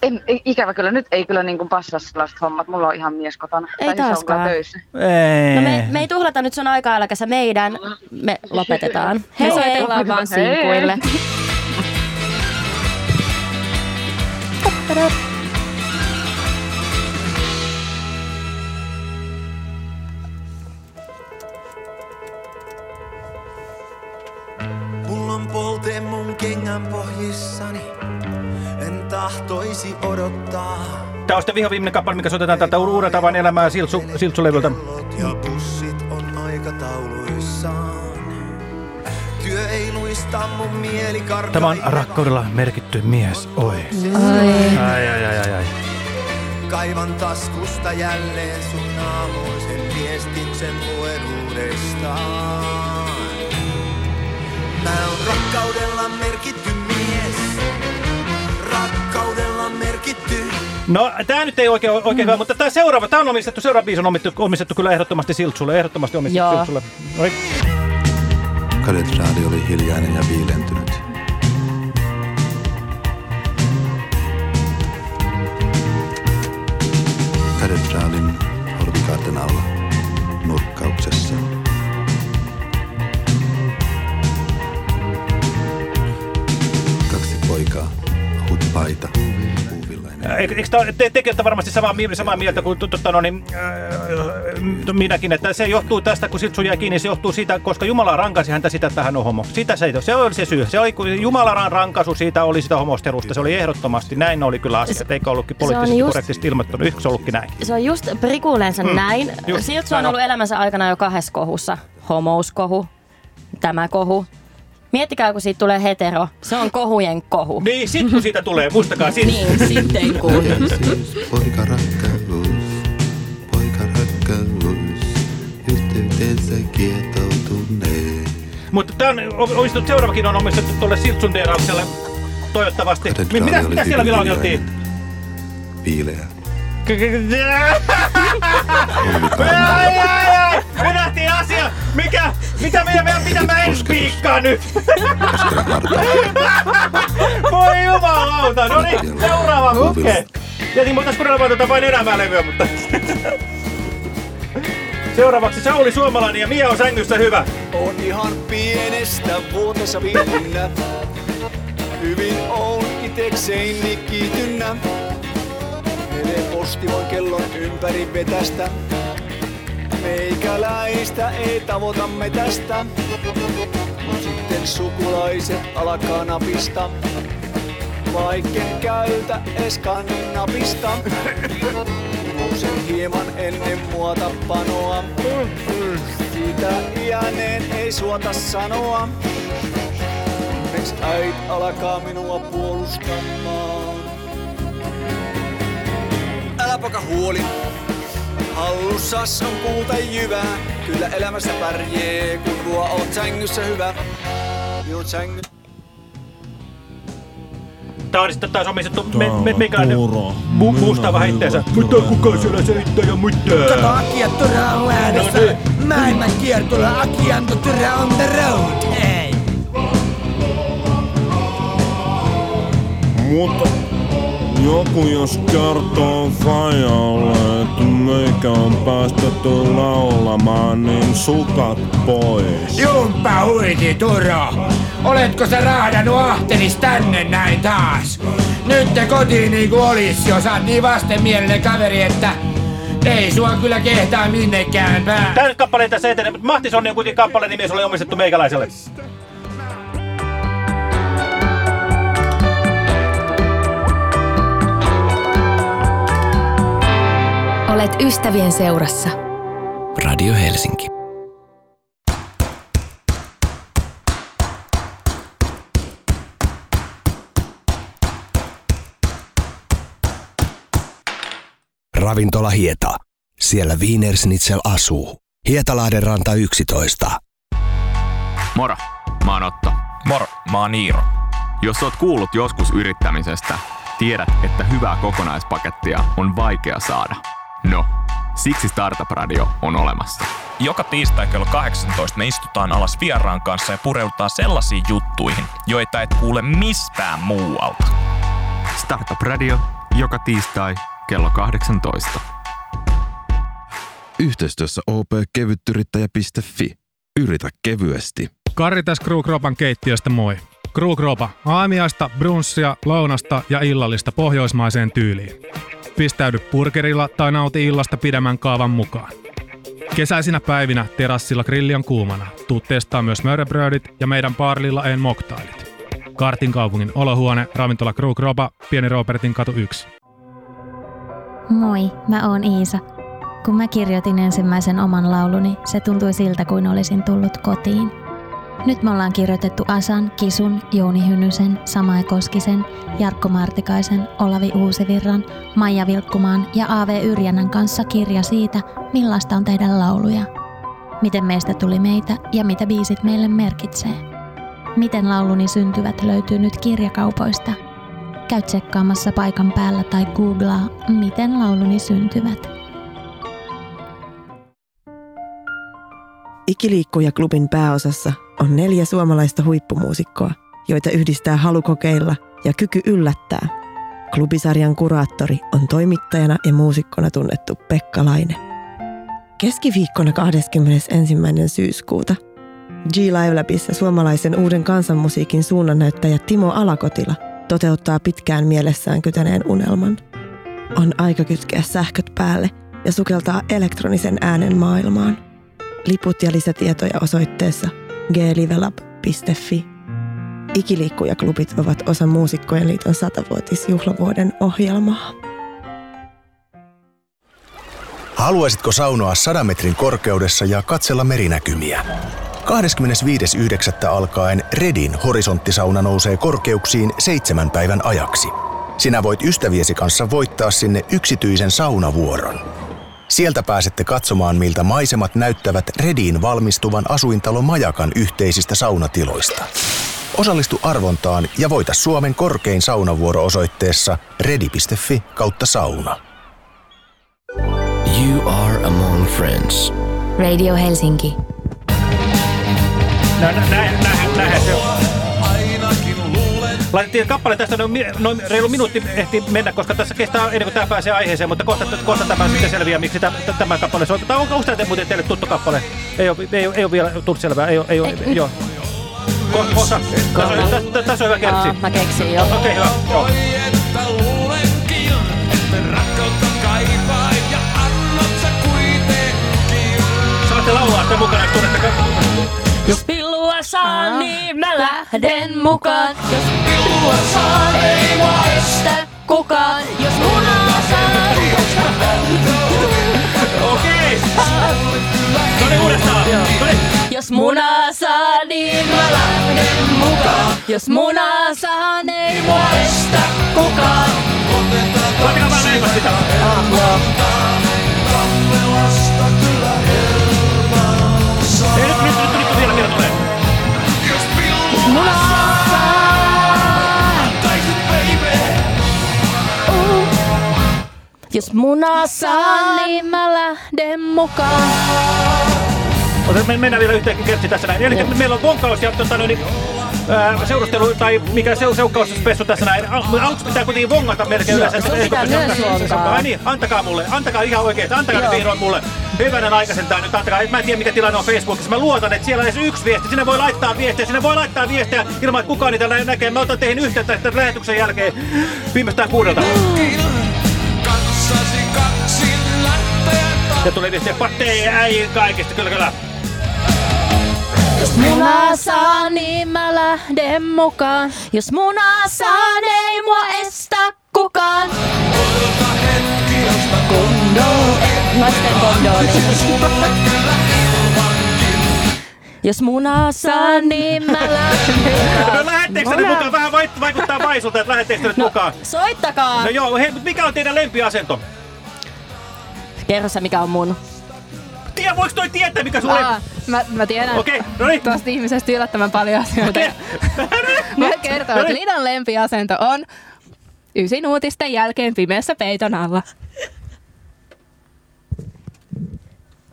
En, ei, ikävä kyllä, nyt ei kyllä niin kuin passaa sellaiset hommat. Mulla on ihan mies kotona. Ei Tai siis taaskaan. töissä. Ei. No me, me ei tuhlata nyt sun aikaa, äläkä sä meidän. Me lopetetaan. Me soitellaan vaan sinkuille. [laughs] Polte mun kengän pohjissani. En tahtoisi odottaa. Tämä on sitten viho viimeinen kappale, mikä soitetaan tältä uudelta tavan elämää Siltsu, Siltsulevyltä. Ja bussit on aikatauluissaan. Työ ei luista mun mielikartalla. Tämä on rakkaudella merkitty mies. Oi. Ai. Ai, ai, ai, ai, ai. Kaivan taskusta jälleen sun aamuisen viestin sen luen uudestaan. Mä oon rakkaudella merkitty mies. Rakkaudella merkitty. No, tää nyt ei oikein, oikein hyvä, mutta tää seuraava, tää on omistettu, seuraava biisi on omistettu, omistettu kyllä ehdottomasti Siltsulle, ehdottomasti omistettu Joo. Siltsulle. Oi. Katedraali oli hiljainen ja viilentynyt. Katedraalin hortikaarten alla nurkkauksessa. Eikö te, te, tekin olette varmasti samaa, samaa mieltä kuin tota, no, niin, äh, minäkin, että se johtuu tästä, kun Siltsu jäi kiinni, se johtuu siitä, koska Jumala rankasi häntä sitä, että hän on homo. Sitä se, se oli se syy. Se oli, kun Jumalan rankaisu siitä oli sitä homostelusta. Se oli ehdottomasti, näin oli kyllä asia. Eikä ollutkin poliittisesti just- korrektisti ilmoittanut. Yksi ollutkin näin. Se on just prikuleensa Mm, näin. just, Siltsu on. ollut elämänsä aikana jo kahdessa kohussa. Homouskohu, tämä kohu. Miettikää, kun siitä tulee hetero. Se on kohujen kohu. Niin, sit kun siitä tulee, muistakaa sit. niin, sitten kun. Poika rakkaus, poika rakkaus, yhteyteensä kietoutuneen. Mutta tämän omistettu seuraavakin on omistettu tuolle Siltsun Deraukselle. Toivottavasti. Mi- Mitä, mitä siellä vielä oikeutettiin? Viileä. Ai, ai, ai! Venähti asia! Mikä? Mitä, mitä, mitä, mitä mä en spiikkaa nyt? Voi jumalauta! No niin, seuraava! Tietenkin me oltais kuunnella tätä vain elämälevyä, mutta... Seuraavaksi Sauli Suomalainen ja Mia on sängyssä hyvä. On ihan pienestä vuotessa viitynnä. Hyvin on itekseen nikitynnä. Menee postimon kellon ympäri vetästä. Meikäläistä ei tavoita metästä. Mut sitten sukulaiset alkaa napista. Vaikken käytä es kannabista. Nousen hieman ennen muota panoa. Siitä iäneen ei suota sanoa. Onneksi äit alkaa minua puolustamaan. Älä poka huoli, hallussas on kulta jyvää. Kyllä elämässä pärjää, kun luo oot sängyssä hyvä. Minut sängy... Tää on sitten taas omistettu me, me, meikäläinen mu, muustava heitteensä. Mitä kuka siellä seittää ja mitä? Kato Akia Turha on lähdössä. No niin. Maailman kiertolla Aki Anto Turha on the road. Hei! Mutta joku jos kertoo fajalle, että meikä on päästetty laulamaan, niin sukat pois. Jumpa huiti Turo! Oletko sä raadannut ahtelis tänne näin taas? Nyt te kotiin niinku olis, jos oot niin vastenmielinen kaveri, että ei sua kyllä kehtaa minnekään pää. Tää nyt kappale tässä etenee, mutta Mahtisonni on kuitenkin kappaleen nimi, se oli omistettu meikäläiselle. Olet ystävien seurassa. Radio Helsinki. Ravintola Hieta. Siellä Wienersnitzel asuu. Hietalahden ranta 11. Moro, mä oon Otto. Moro, mä oon Iiro. Jos oot kuullut joskus yrittämisestä, tiedät, että hyvää kokonaispakettia on vaikea saada. No, siksi Startup Radio on olemassa. Joka tiistai kello 18 me istutaan alas vieraan kanssa ja pureudutaan sellaisiin juttuihin, joita et kuule mistään muualta. Startup Radio, joka tiistai kello 18. Yhteistyössä opkevyttyrittäjä.fi. Yritä kevyesti. Kari tässä Kruukropan keittiöstä moi. Kruukropa, aamiaista, brunssia, lounasta ja illallista pohjoismaiseen tyyliin. Pistäydy purkerilla tai nauti illasta pidemmän kaavan mukaan. Kesäisinä päivinä terassilla grilli on kuumana. Tuu testaa myös möröbrödit ja meidän baarilla en moktailit. Kartin kaupungin olohuone, ravintola Kruukropa, Pieni Robertin katu 1. Moi, mä oon Iisa. Kun mä kirjoitin ensimmäisen oman lauluni, se tuntui siltä kuin olisin tullut kotiin. Nyt me ollaan kirjoitettu Asan, Kisun, Jouni Hynysen, Samae Koskisen, Jarkko Martikaisen, Olavi Uusivirran, Maija Vilkkumaan ja A.V. Yrjänän kanssa kirja siitä, millaista on tehdä lauluja. Miten meistä tuli meitä ja mitä biisit meille merkitsee. Miten lauluni syntyvät löytyy nyt kirjakaupoista. Käy tsekkaamassa paikan päällä tai googlaa, miten lauluni syntyvät. Ikiliikkuja-klubin pääosassa on neljä suomalaista huippumuusikkoa, joita yhdistää halu kokeilla ja kyky yllättää. Klubisarjan kuraattori on toimittajana ja muusikkona tunnettu Pekka Laine. Keskiviikkona 21. syyskuuta G-Live Labissa suomalaisen uuden kansanmusiikin suunnannäyttäjä Timo Alakotila toteuttaa pitkään mielessään kytäneen unelman. On aika kytkeä sähköt päälle ja sukeltaa elektronisen äänen maailmaan. Liput ja lisätietoja osoitteessaglivelab.fi. Ikiliikkujaklubit ovat osa Muusikkojen liiton satavuotisjuhlavuoden ohjelmaa. Haluaisitko saunoa 100 metrin korkeudessa ja katsella merinäkymiä? 25.9. alkaen Redin horisonttisauna nousee korkeuksiin seitsemän päivän ajaksi. Sinä voit ystäviesi kanssa voittaa sinne yksityisen saunavuoron. Sieltä pääsette katsomaan, miltä maisemat näyttävät Rediin valmistuvan asuintalo Majakan yhteisistä saunatiloista. Osallistu arvontaan ja voita Suomen korkein saunavuoro osoitteessa redi.fi kautta sauna. You are among friends. Radio Helsinki. Nä, nä, nä, nä, se on. Laitettiin kappale tästä noin, noin reilu minuutti ehti mennä, koska tässä kestää ennen kuin tämä pääsee aiheeseen, mutta kohta, kohta tämä sitten selviää, miksi tämä, tämä kappale soitetaan. Onko, tämä muuten teille tuttu kappale? Ei ole, ei ole, ei ole vielä tullut selvää. Ei ole, ei ole, ei, joo. Ko, kohta. Tässä on, tässä, on hyvä kertsi. Mä keksin jo. Okei, okay, hyvä. Joo. Saatte laulaa sitä mukana, jos tunnette Jos pillua saan, niin mä lähden mukaan. Jos pillua saan, ei mua estä kukaan. Jos munaa saan, Okei. No niin, uudestaan. No niin. Jos munaa saa, niin mä lähden mukaan. Jos munaa saan, ei mua estä kukaan. Laittakaa vaan leivät sitä. Ah, joo. Jos munaa saan, niin mä lähden mukaan. Mennään vielä yhteen kertsi tässä näin. Eli meillä on vonkaus ja tota, no, niin, ää, seurustelu tai mikä seu, seukkausspessu tässä näin. Al, aluksi pitää kuitenkin vongata melkein yleensä. pitää myös vonkaa. Ai niin, antakaa mulle, antakaa ihan oikeesti, antakaa Joo. nyt vihdoin mulle. Hyvänen aikaisen tää nyt, antakaa. Mä en tiedä mikä tilanne on Facebookissa. Mä luotan, että siellä on edes yksi viesti. Sinne voi laittaa viestiä, sinne voi laittaa viestiä ilman, että kukaan niitä nä- näkee. Mä otan teihin yhteyttä sitten lähetyksen jälkeen viimeistään kuudelta. Ja tulee viestiä, pattei äijin kaikista, kyllä kyllä. Jos munaa saa, niin mä lähden mukaan. Jos munaa saan, ei mua estä kukaan. Kondo, naisten kondooni. Jos munaa saan, niin mä lähden mukaan. No lähetteekö te nyt mukaan? Vähän vai- vaikuttaa vaisulta, että lähetteekö te nyt mukaan? Soittakaa! No joo, hei, mikä on teidän lempiasento? Kerro se, mikä on mun. Tiedä, voiko toi tietää, mikä sun Aa, mä, mä tiedän Okei, no niin. tuosta ihmisestä yllättävän paljon asioita. [laughs] Mä kertoo, No että niin. Linan lempiasento on ysin uutisten jälkeen pimeässä peiton alla.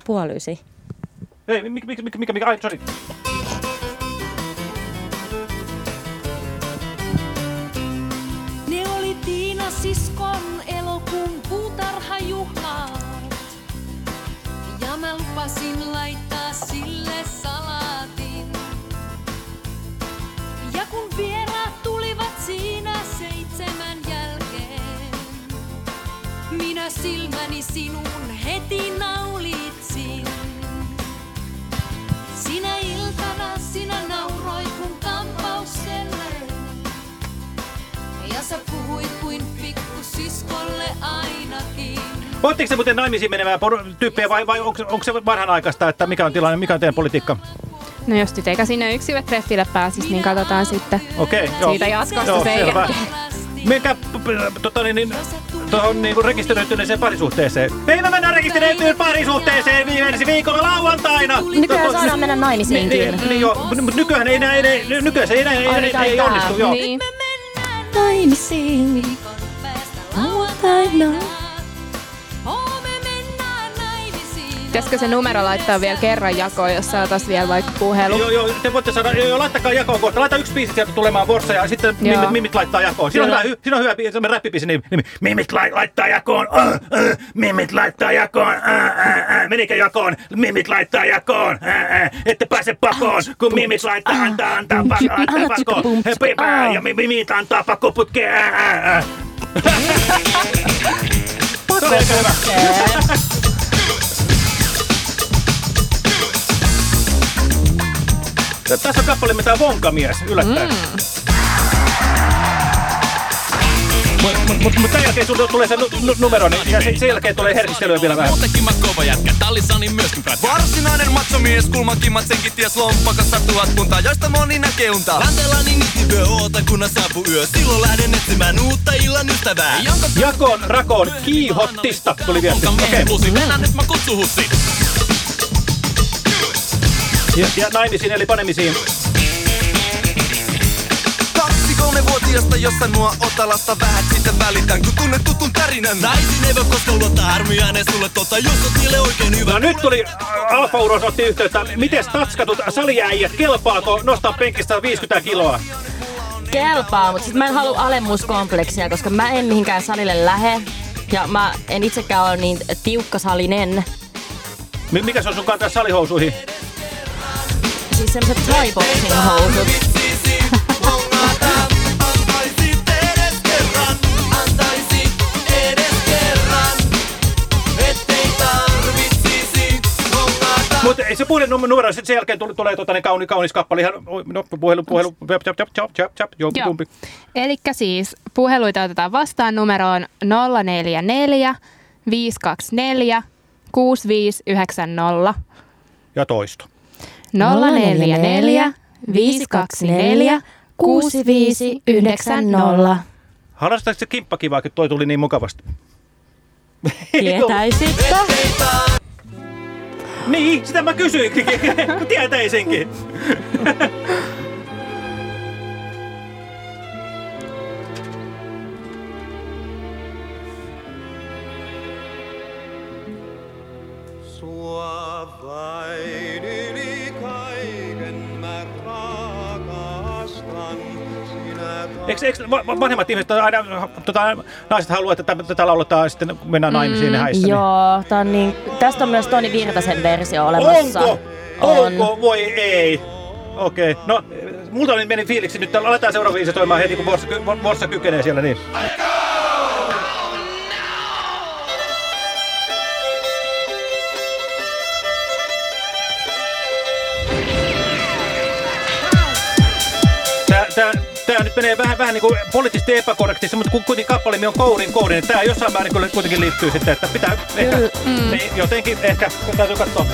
Puoli ysi. Ei, mikä, mikä, mikä, mikä, mikä, ai, sorry. Ne oli Tiina siskon lupasin laittaa sille salaatin. Ja kun vieraat tulivat siinä seitsemän jälkeen, minä silmäni sinun heti naulitsin. Sinä iltana sinä nauroit kun kampaukselle. Ja sä puhuit kuin pikkusiskolle ainakin. Ootteko te muuten naimisiin menevää tyyppejä vai, vai onko, onko se vanhanaikaista, että mikä on tilanne, mikä on teidän politiikka? No jos nyt eikä sinne yksi treffille pääsisi, niin katsotaan sitten Okei, joo. siitä jatkosta Joo, sen selvä. jälkeen. Mikä tota, niin, niin, tuohon niin kuin rekisteröityneeseen parisuhteeseen? Hei, me mennään rekisteröityyn parisuhteeseen viimeisen viikolla lauantaina! Nykyään saadaan mennä naimisiinkin. Niin, niin, niin joo, mutta nykyään ei enää, ei, nykyään se ei enää ei, ei, ei onnistu, joo. Niin. Naimisiin. Lauantaina. Pitäisikö se numero laittaa vielä kerran jakoon, jos saataisiin vielä vaikka puhelu? Joo, joo, te voitte saada, joo, joo, laittakaa jakoon kohta. Laita yksi biisi sieltä tulemaan Vorsa ja sitten Joo. mimit, mimit laittaa jakoon. Siinä on hyvä, hy- siinä on hyvä biisi, semmoinen räppibiisi nimi. nimi. Mimit lai, laittaa jakoon, uh, uh, mimit laittaa jakoon, uh, uh, uh. menikö jakoon, mimit laittaa jakoon, uh, uh. ette pääse pakoon, kun mimit laittaa, antaa, antaa, pako, antaa pakoon, He, pipää, ja mi- mimit antaa pakoputkeen, uh, uh, uh. Oli Ja Tässä on kappale mitä Vonkamies yllättäen. Mm. Mutta mut, mut tämän jälkeen sulle tulee se nu, nu, numero, niin, ja sen, sen jälkeen tulee herkistelyä vielä vähän. Muutenkin mä kova jätkä, tallissani myöskin prätkä. Varsinainen matsomies, kulmakimmat senkin ties lompakassa tuhat puntaa, joista moni näkee unta. Länteellä niin vyö oota, kunnes saapuu yö. Silloin lähden etsimään uutta illan ystävää. Jakoon, rakoon, kiihottista tuli viesti. Okei. Pusi, mennään nyt mä kutsun hussi. Ja, ja naimisiin eli panemisiin. Kaksi kolmevuotiasta, jossa nuo otalasta vähät sitten välitän, kun tunnet tutun tärinän. Naisiin ei voi koskaan luottaa harmia ne sulle totta, jos oot niille oikein hyvä. No nyt tuli Alfa Uros otti yhteyttä. Miten tatskatut saliäijät, kelpaako nostaa penkistä 50 kiloa? Kelpaa, mutta sit mä en halua alemmuuskompleksia, koska mä en mihinkään salille lähe. Ja mä en itsekään ole niin tiukkasalinen. Mi- Mikä se on sun kantaa salihousuihin? Semmoset thai boxing housut. Antaisi edes kerran, ettei tarvitsisi hongata. Mutta ei se puhelin num- numero, sitten sen jälkeen tulee, tulee tota, niin kauni, kaunis kappale. Ihan, no, puhelu, puhelu, chap, chap, chap, chap, chap, chap, joku Joo. kumpi. Eli siis puheluita otetaan vastaan numeroon 044 524 6590. Ja toisto. 044 524 6590. Harrastaako se kimppakivaa, kun toi tuli niin mukavasti? Tietäisitkö? Niin, sitä mä kysyinkin, kun [laughs] tietäisinkin. [laughs] Eikö, eikö va- va- vanhemmat ihmiset, aina tota, naiset haluaa, että tätä, lauletaan sitten kun mennään naimisiin mm, häissä? Joo, tää on niin, tästä on myös Toni Virtasen versio olemassa. Onko? On. Onko? Voi ei. Okei, okay. no multa oli meni fiiliksi nyt. Aletaan seuraava viisi toimaan heti, kun Vorsa, ky- Vorsa kykenee siellä. Niin. Tää, tää, tää nyt menee vähän, vähän niin kuin poliittisesti epäkorrektissa, mutta kuitenkin kappale on kourin kourin, niin tää jossain määrin kyllä kuitenkin liittyy sitten, että pitää ehkä, Mm. niin, jotenkin ehkä täytyy katsoa.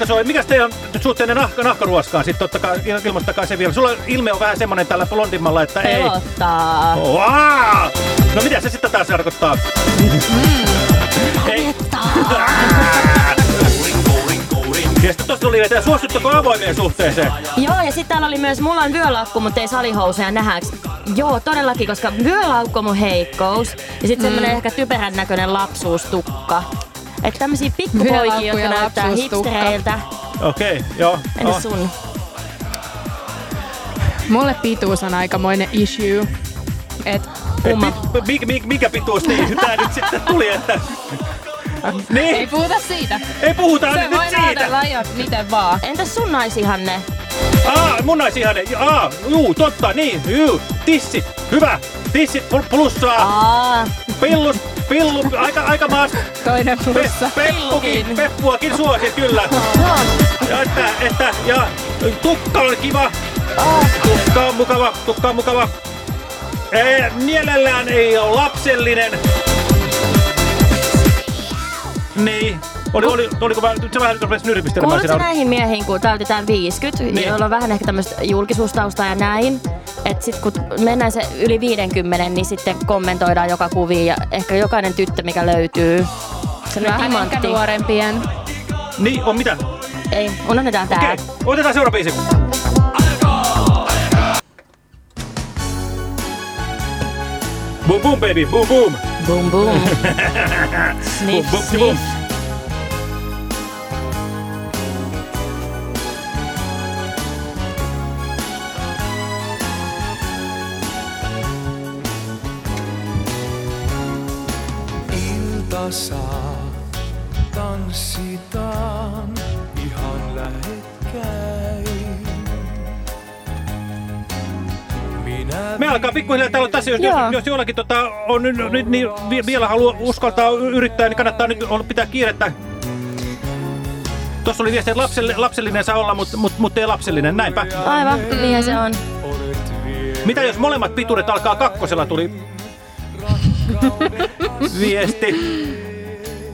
Tuossa nahkaruoska soi. Mikäs teidän suhteenne nahka, nahkaruoskaan? Sitten totta kai il- ilmoittakaa se vielä. Sulla ilme on vähän semmonen tällä blondimmalla, että ei. Pelottaa. No mitä se sitten taas tarkoittaa? Ei. Ja sitten tuossa tuli, että suostutteko avoimeen suhteeseen? Joo, ja sitten täällä oli myös, mulla on vyölaukku, mutta ei salihousuja nähäks. Joo, todellakin, koska vyölaukku on mun heikkous. Ja sitten semmonen ehkä typerän näköinen lapsuustukka. Että tämmösiä pikkupoikia, jotka näyttää hipstereiltä. Okei, okay, joo. Entäs Oh. sun? Mulle pituus on aikamoinen issue. Et Et pit- mi- mi- mikä pituus niin? [laughs] Tää nyt sitten tuli, että... Niin. Ei puhuta siitä. Ei puhuta Se nyt voi siitä. ajatella ihan miten vaan. Entäs sun naisihanne? Aa, mun naisihanne. Aa, juu, totta, niin, juu. Tissit, hyvä. Tissit pl- plussaa. Aa. Pillus, pillu, aika, aika maas. Toinen plussa. Pe- peppukin, peppuakin suosi, kyllä. Ja että, että, ja tukka on kiva. Tukka on mukava, tukka on mukava. Ee, mielellään ei ole lapsellinen. Niin. Oli, oli, oliko vähän, se vähän rupesi nyrpistelemään Kuulutko näihin miehiin, kun täytetään 50, Niin. joilla on vähän ehkä tämmöistä julkisuustaustaa ja näin. Että sit kun mennään se yli 50, niin sitten kommentoidaan joka kuvi ja ehkä jokainen tyttö, mikä löytyy. Sellainen Vähän ehkä nuorempien. Niin, on mitä? Ei, unohdetaan tää. Okei, otetaan seuraava biisi. Boom boom baby, boom boom. Boom boom. [laughs] Sniff, boom, boom, boom. Tanssitaan ihan lähekkäin. Minä Me alkaa pikkuhiljaa täällä on tässä, jos, jos, jos jollakin tota, on nyt, nyt niin, vi- vielä haluaa uskaltaa yrittää, niin kannattaa nyt olla, pitää kiirettä. Tuossa oli viesti, että lapselle, lapsellinen saa olla, mutta mut, mut ei lapsellinen, näinpä. Aivan, niinhän se on. Mitä jos molemmat pituudet alkaa kakkosella, tuli viesti.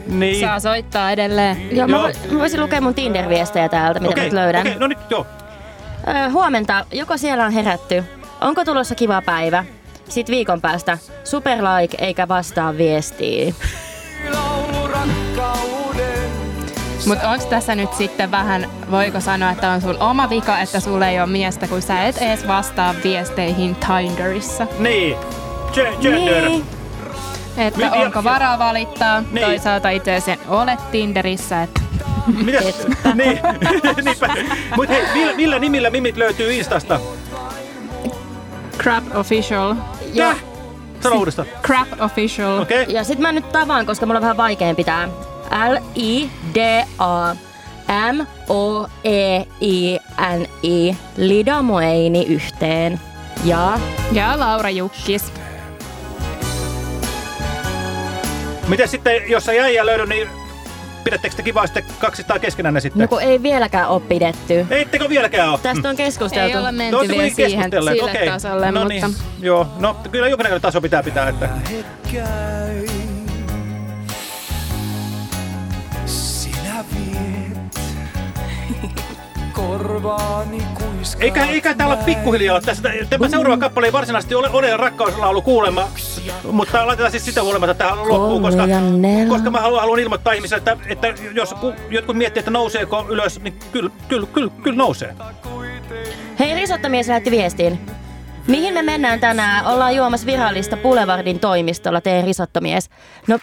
Niin. Saa soittaa edelleen. Joo, mä, vo- mä voisin lukea mun Tinder-viestejä täältä, mitä Okei, nyt löydän. okei, no nyt joo. Öö, huomenta, joko siellä on herätty? Onko tulossa kiva päivä? Sitten viikon päästä, super like eikä vastaa viestiin. Mutta onko tässä nyt sitten vähän, voiko sanoa, että on sun oma vika, että sulla ei ole miestä, kun sä et edes vastaa viesteihin Tinderissa? Niin. Ge- gender. Niin. Että Niin, onko varaa valittaa? Niin. Toisaalta itse sen olet Tinderissä, että Mitäs? [laughs] niin, [laughs] niinpä. Mut hei, millä, millä nimillä mimit löytyy Instasta? Crap Official. Joo. Sano uudestaan. Crap Official. Okei. Ja sit mä nyt tavaan, koska mulla on vähän vaikeampi tää. L-I-D-A M-O-E-I-N-I Lida Moeini yhteen. Ja... Ja Laura Jukkis. Miten sitten, jos ei äijä löydy, niin pidättekö te kivaa sitten kaksistaan keskenään sitten? No kun ei vieläkään ole pidetty. Eittekö vieläkään ole? Tästä on keskusteltu. Ei olla menty ootte vielä siihen, sille okei. tasolle, no mutta... Niin, joo, no kyllä jonkinnäköinen taso pitää pitää, että... korvaani kuiskaa. Eikä, eikä täällä ole pikkuhiljaa tässä. Tämä seuraava kappale ei varsinaisesti ole Oden rakkauslaulu kuulemma, mutta laitetaan siis sitä huolimatta tähän loppuun, koska, koska mä haluan, haluan ilmoittaa ihmisille, että, että jos ku- jotkut miettii, että nouseeko ylös, niin kyllä, kyllä, kyllä, kyllä nousee. Hei, risottomies lähetti viestin. Mihin me mennään tänään? Ollaan juomassa virallista Boulevardin toimistolla, teen risottomies. No,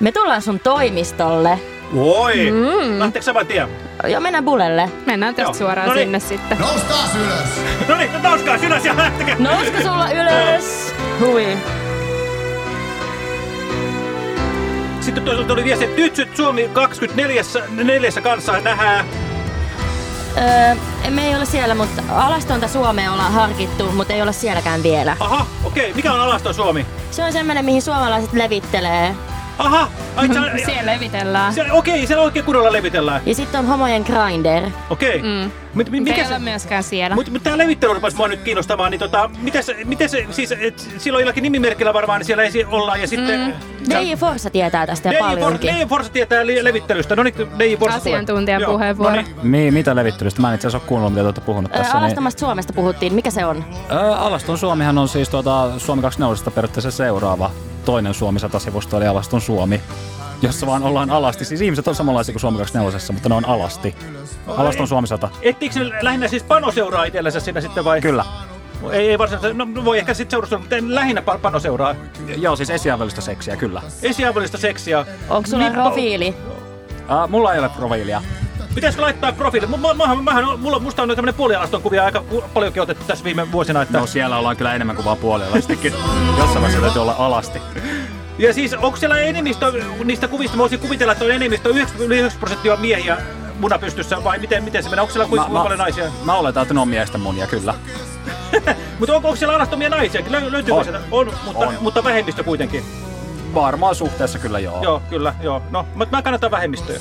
me tullaan sun toimistolle. Oi! Mm. Lähteekö vai tien? Joo, mennään Bulelle. Mennään tästä Joo. suoraan No niin. sinne sitten. Noustaa ylös! No niin, nouskaa ylös ja lähtekää! Nousko sulla ylös? Hui. Sitten toisaalta tuli viesti, että Tytsyt Suomi 24 neljässä kanssa nähdään. Öö, me ei ole siellä, mutta alastonta Suomea ollaan harkittu, mutta ei olla sielläkään vielä. Aha, okei. Mikä on Alaston Suomi? Se on semmoinen, mihin suomalaiset levittelee. Aha! Ai, sä, [laughs] Siellä levitellään. se, okei, siellä oikein kunnolla levitellään. Ja sitten on homojen grinder. Okei. Mm. Mut, mi- Mikä se... ole myöskään siellä. Mutta mut tää levittely rupesi mua nyt kiinnostamaan, niin tota, miten se, miten se siis, et, silloin jollakin nimimerkillä varmaan, niin siellä ei olla, ja sitten... Mm. DJ Forsa tietää tästä ja paljonkin. DJ Forsa tietää li- levittelystä, no niin, DJ Forsa tulee. Asiantuntijan Joo, puheenvuoro. no niin. Niin, mitä levittelystä? Mä en itse asiassa ole kuunnellut, mitä te olette puhunut Öö, tässä. Niin, alastomasta Suomesta puhuttiin. Mikä se on? Ää, Alaston Suomihan on siis tuota, Suomi 24 periaatteessa seuraava toinen Suomi 100-sivusto, eli Alaston Suomi, jossa vaan ollaan alasti. Siis ihmiset on samanlaisia kuin Suomi 24, mutta ne on alasti. Alaston Suomi 100. Ettikö se lähinnä siis Pano seuraa itsellensä siinä sitten vai? Kyllä. Ei, ei varsinaisesti, no voi ehkä sitten seurustua, mutta lähinnä Pa- Pano seuraa. Joo, siis esiavallista seksiä, kyllä. Esiavallista seksiä. Onko sulla profiili? Ää, mulla ei ole profiilia. Pitäisikö laittaa profiili? Mähän, mulla, musta on nyt tämmönen puolialaston kuvia aika paljonkin otettu tässä viime vuosina. Että... No siellä ollaan kyllä enemmän kuin vaan puolella. Sittenkin jossain vaiheessa täytyy olla alasti. Ja siis onko siellä enemmistö niistä kuvista, mä voisin kuvitella, että on enemmistö 90 prosenttia miehiä muna pystyssä vai miten, miten se menee? Onko siellä kuinka Mä- paljon naisia? Mä oletan, että ne on miesten munia, kyllä. [laughs] Mutta onko, onko siellä alastomia naisia? Lö, löytyykö On. sieltä? On, mutta, On. mutta vähemmistö kuitenkin. Varmaan suhteessa kyllä joo. Joo, kyllä, joo. No, mutta mä kannatan vähemmistöä.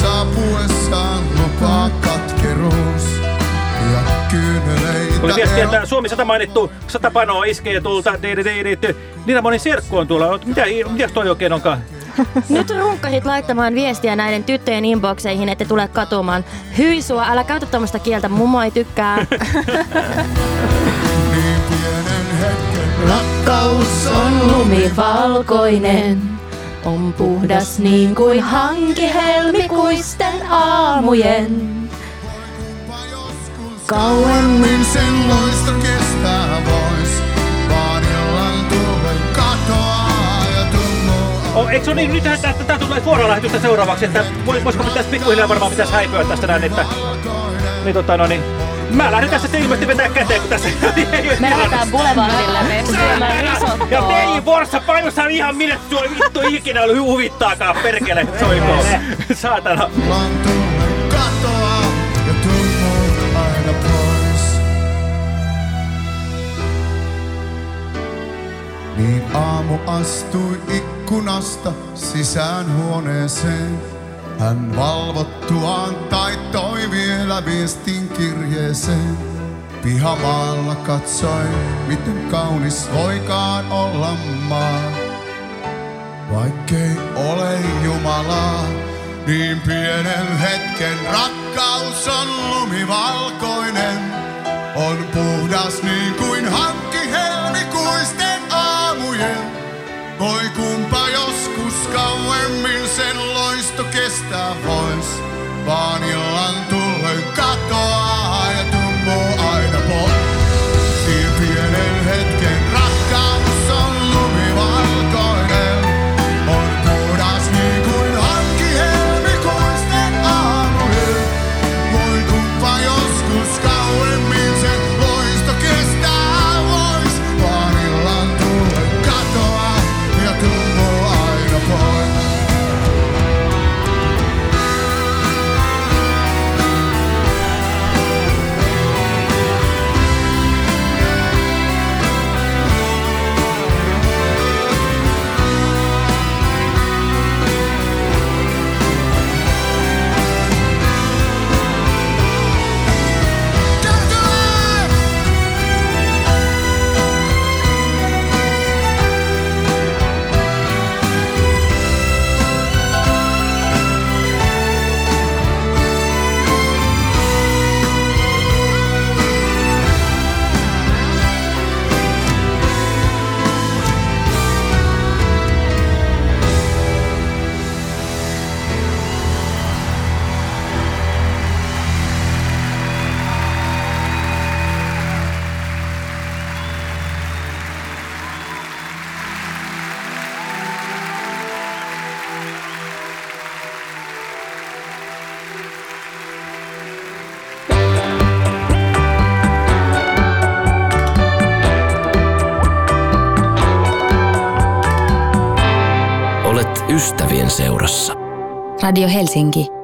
Saapuessaan lupaa katkeruus ja kyyneleitä. Oli viesti, että Suomi 100 mainittu, 100 panoa iskee tulta. Niina moni serkku on tuolla. Mitä, mitä toi oikein onkaan? [laughs] Nyt runkkarit laittamaan viestiä näiden tyttöjen inboxeihin, että tule katumaan. Hyi sua, älä käytä tämmöistä kieltä, mummo ei tykkää. [laughs] Rakkaus on lumivalkoinen, on puhdas niin kuin hanki helmikuisten aamujen. Kauemmin sen loista kestää vois, vaan jollain tuulen katoaa ja tummoa. Oh, eikö se niin? Nythän tätä tulee suoraan seuraavaksi, että voisiko pitäisi pikkuhiljaa varmaan pitäisi häipyä tästä näin, että... Niin tota no niin. Mä lähden tässä ilmeisesti vetää käteen, kun tässä ei ole Me lähdetään Boulevardille syömään risottoa. Ja tein vuorossa painossa ihan minne tuo vittu ikinä oli huvittaakaan, perkele, soikoon. Saatana. katoaa ja tummuu aina pois. Niin aamu astui ikkunasta sisään huoneeseen. Hän valvottuaan taittoi vielä viestin kirjeeseen. Pihamaalla katsoi, miten kaunis voikaan olla maa. Vaikkei ole Jumalaa, niin pienen hetken rakkaus on lumivalkoinen. On puhdas niin kuin hankki helmikuisten aamujen. Voi kumpa joskus kauemmin sen loisto kestää vois. Vaan illan tullen Radio Helsinki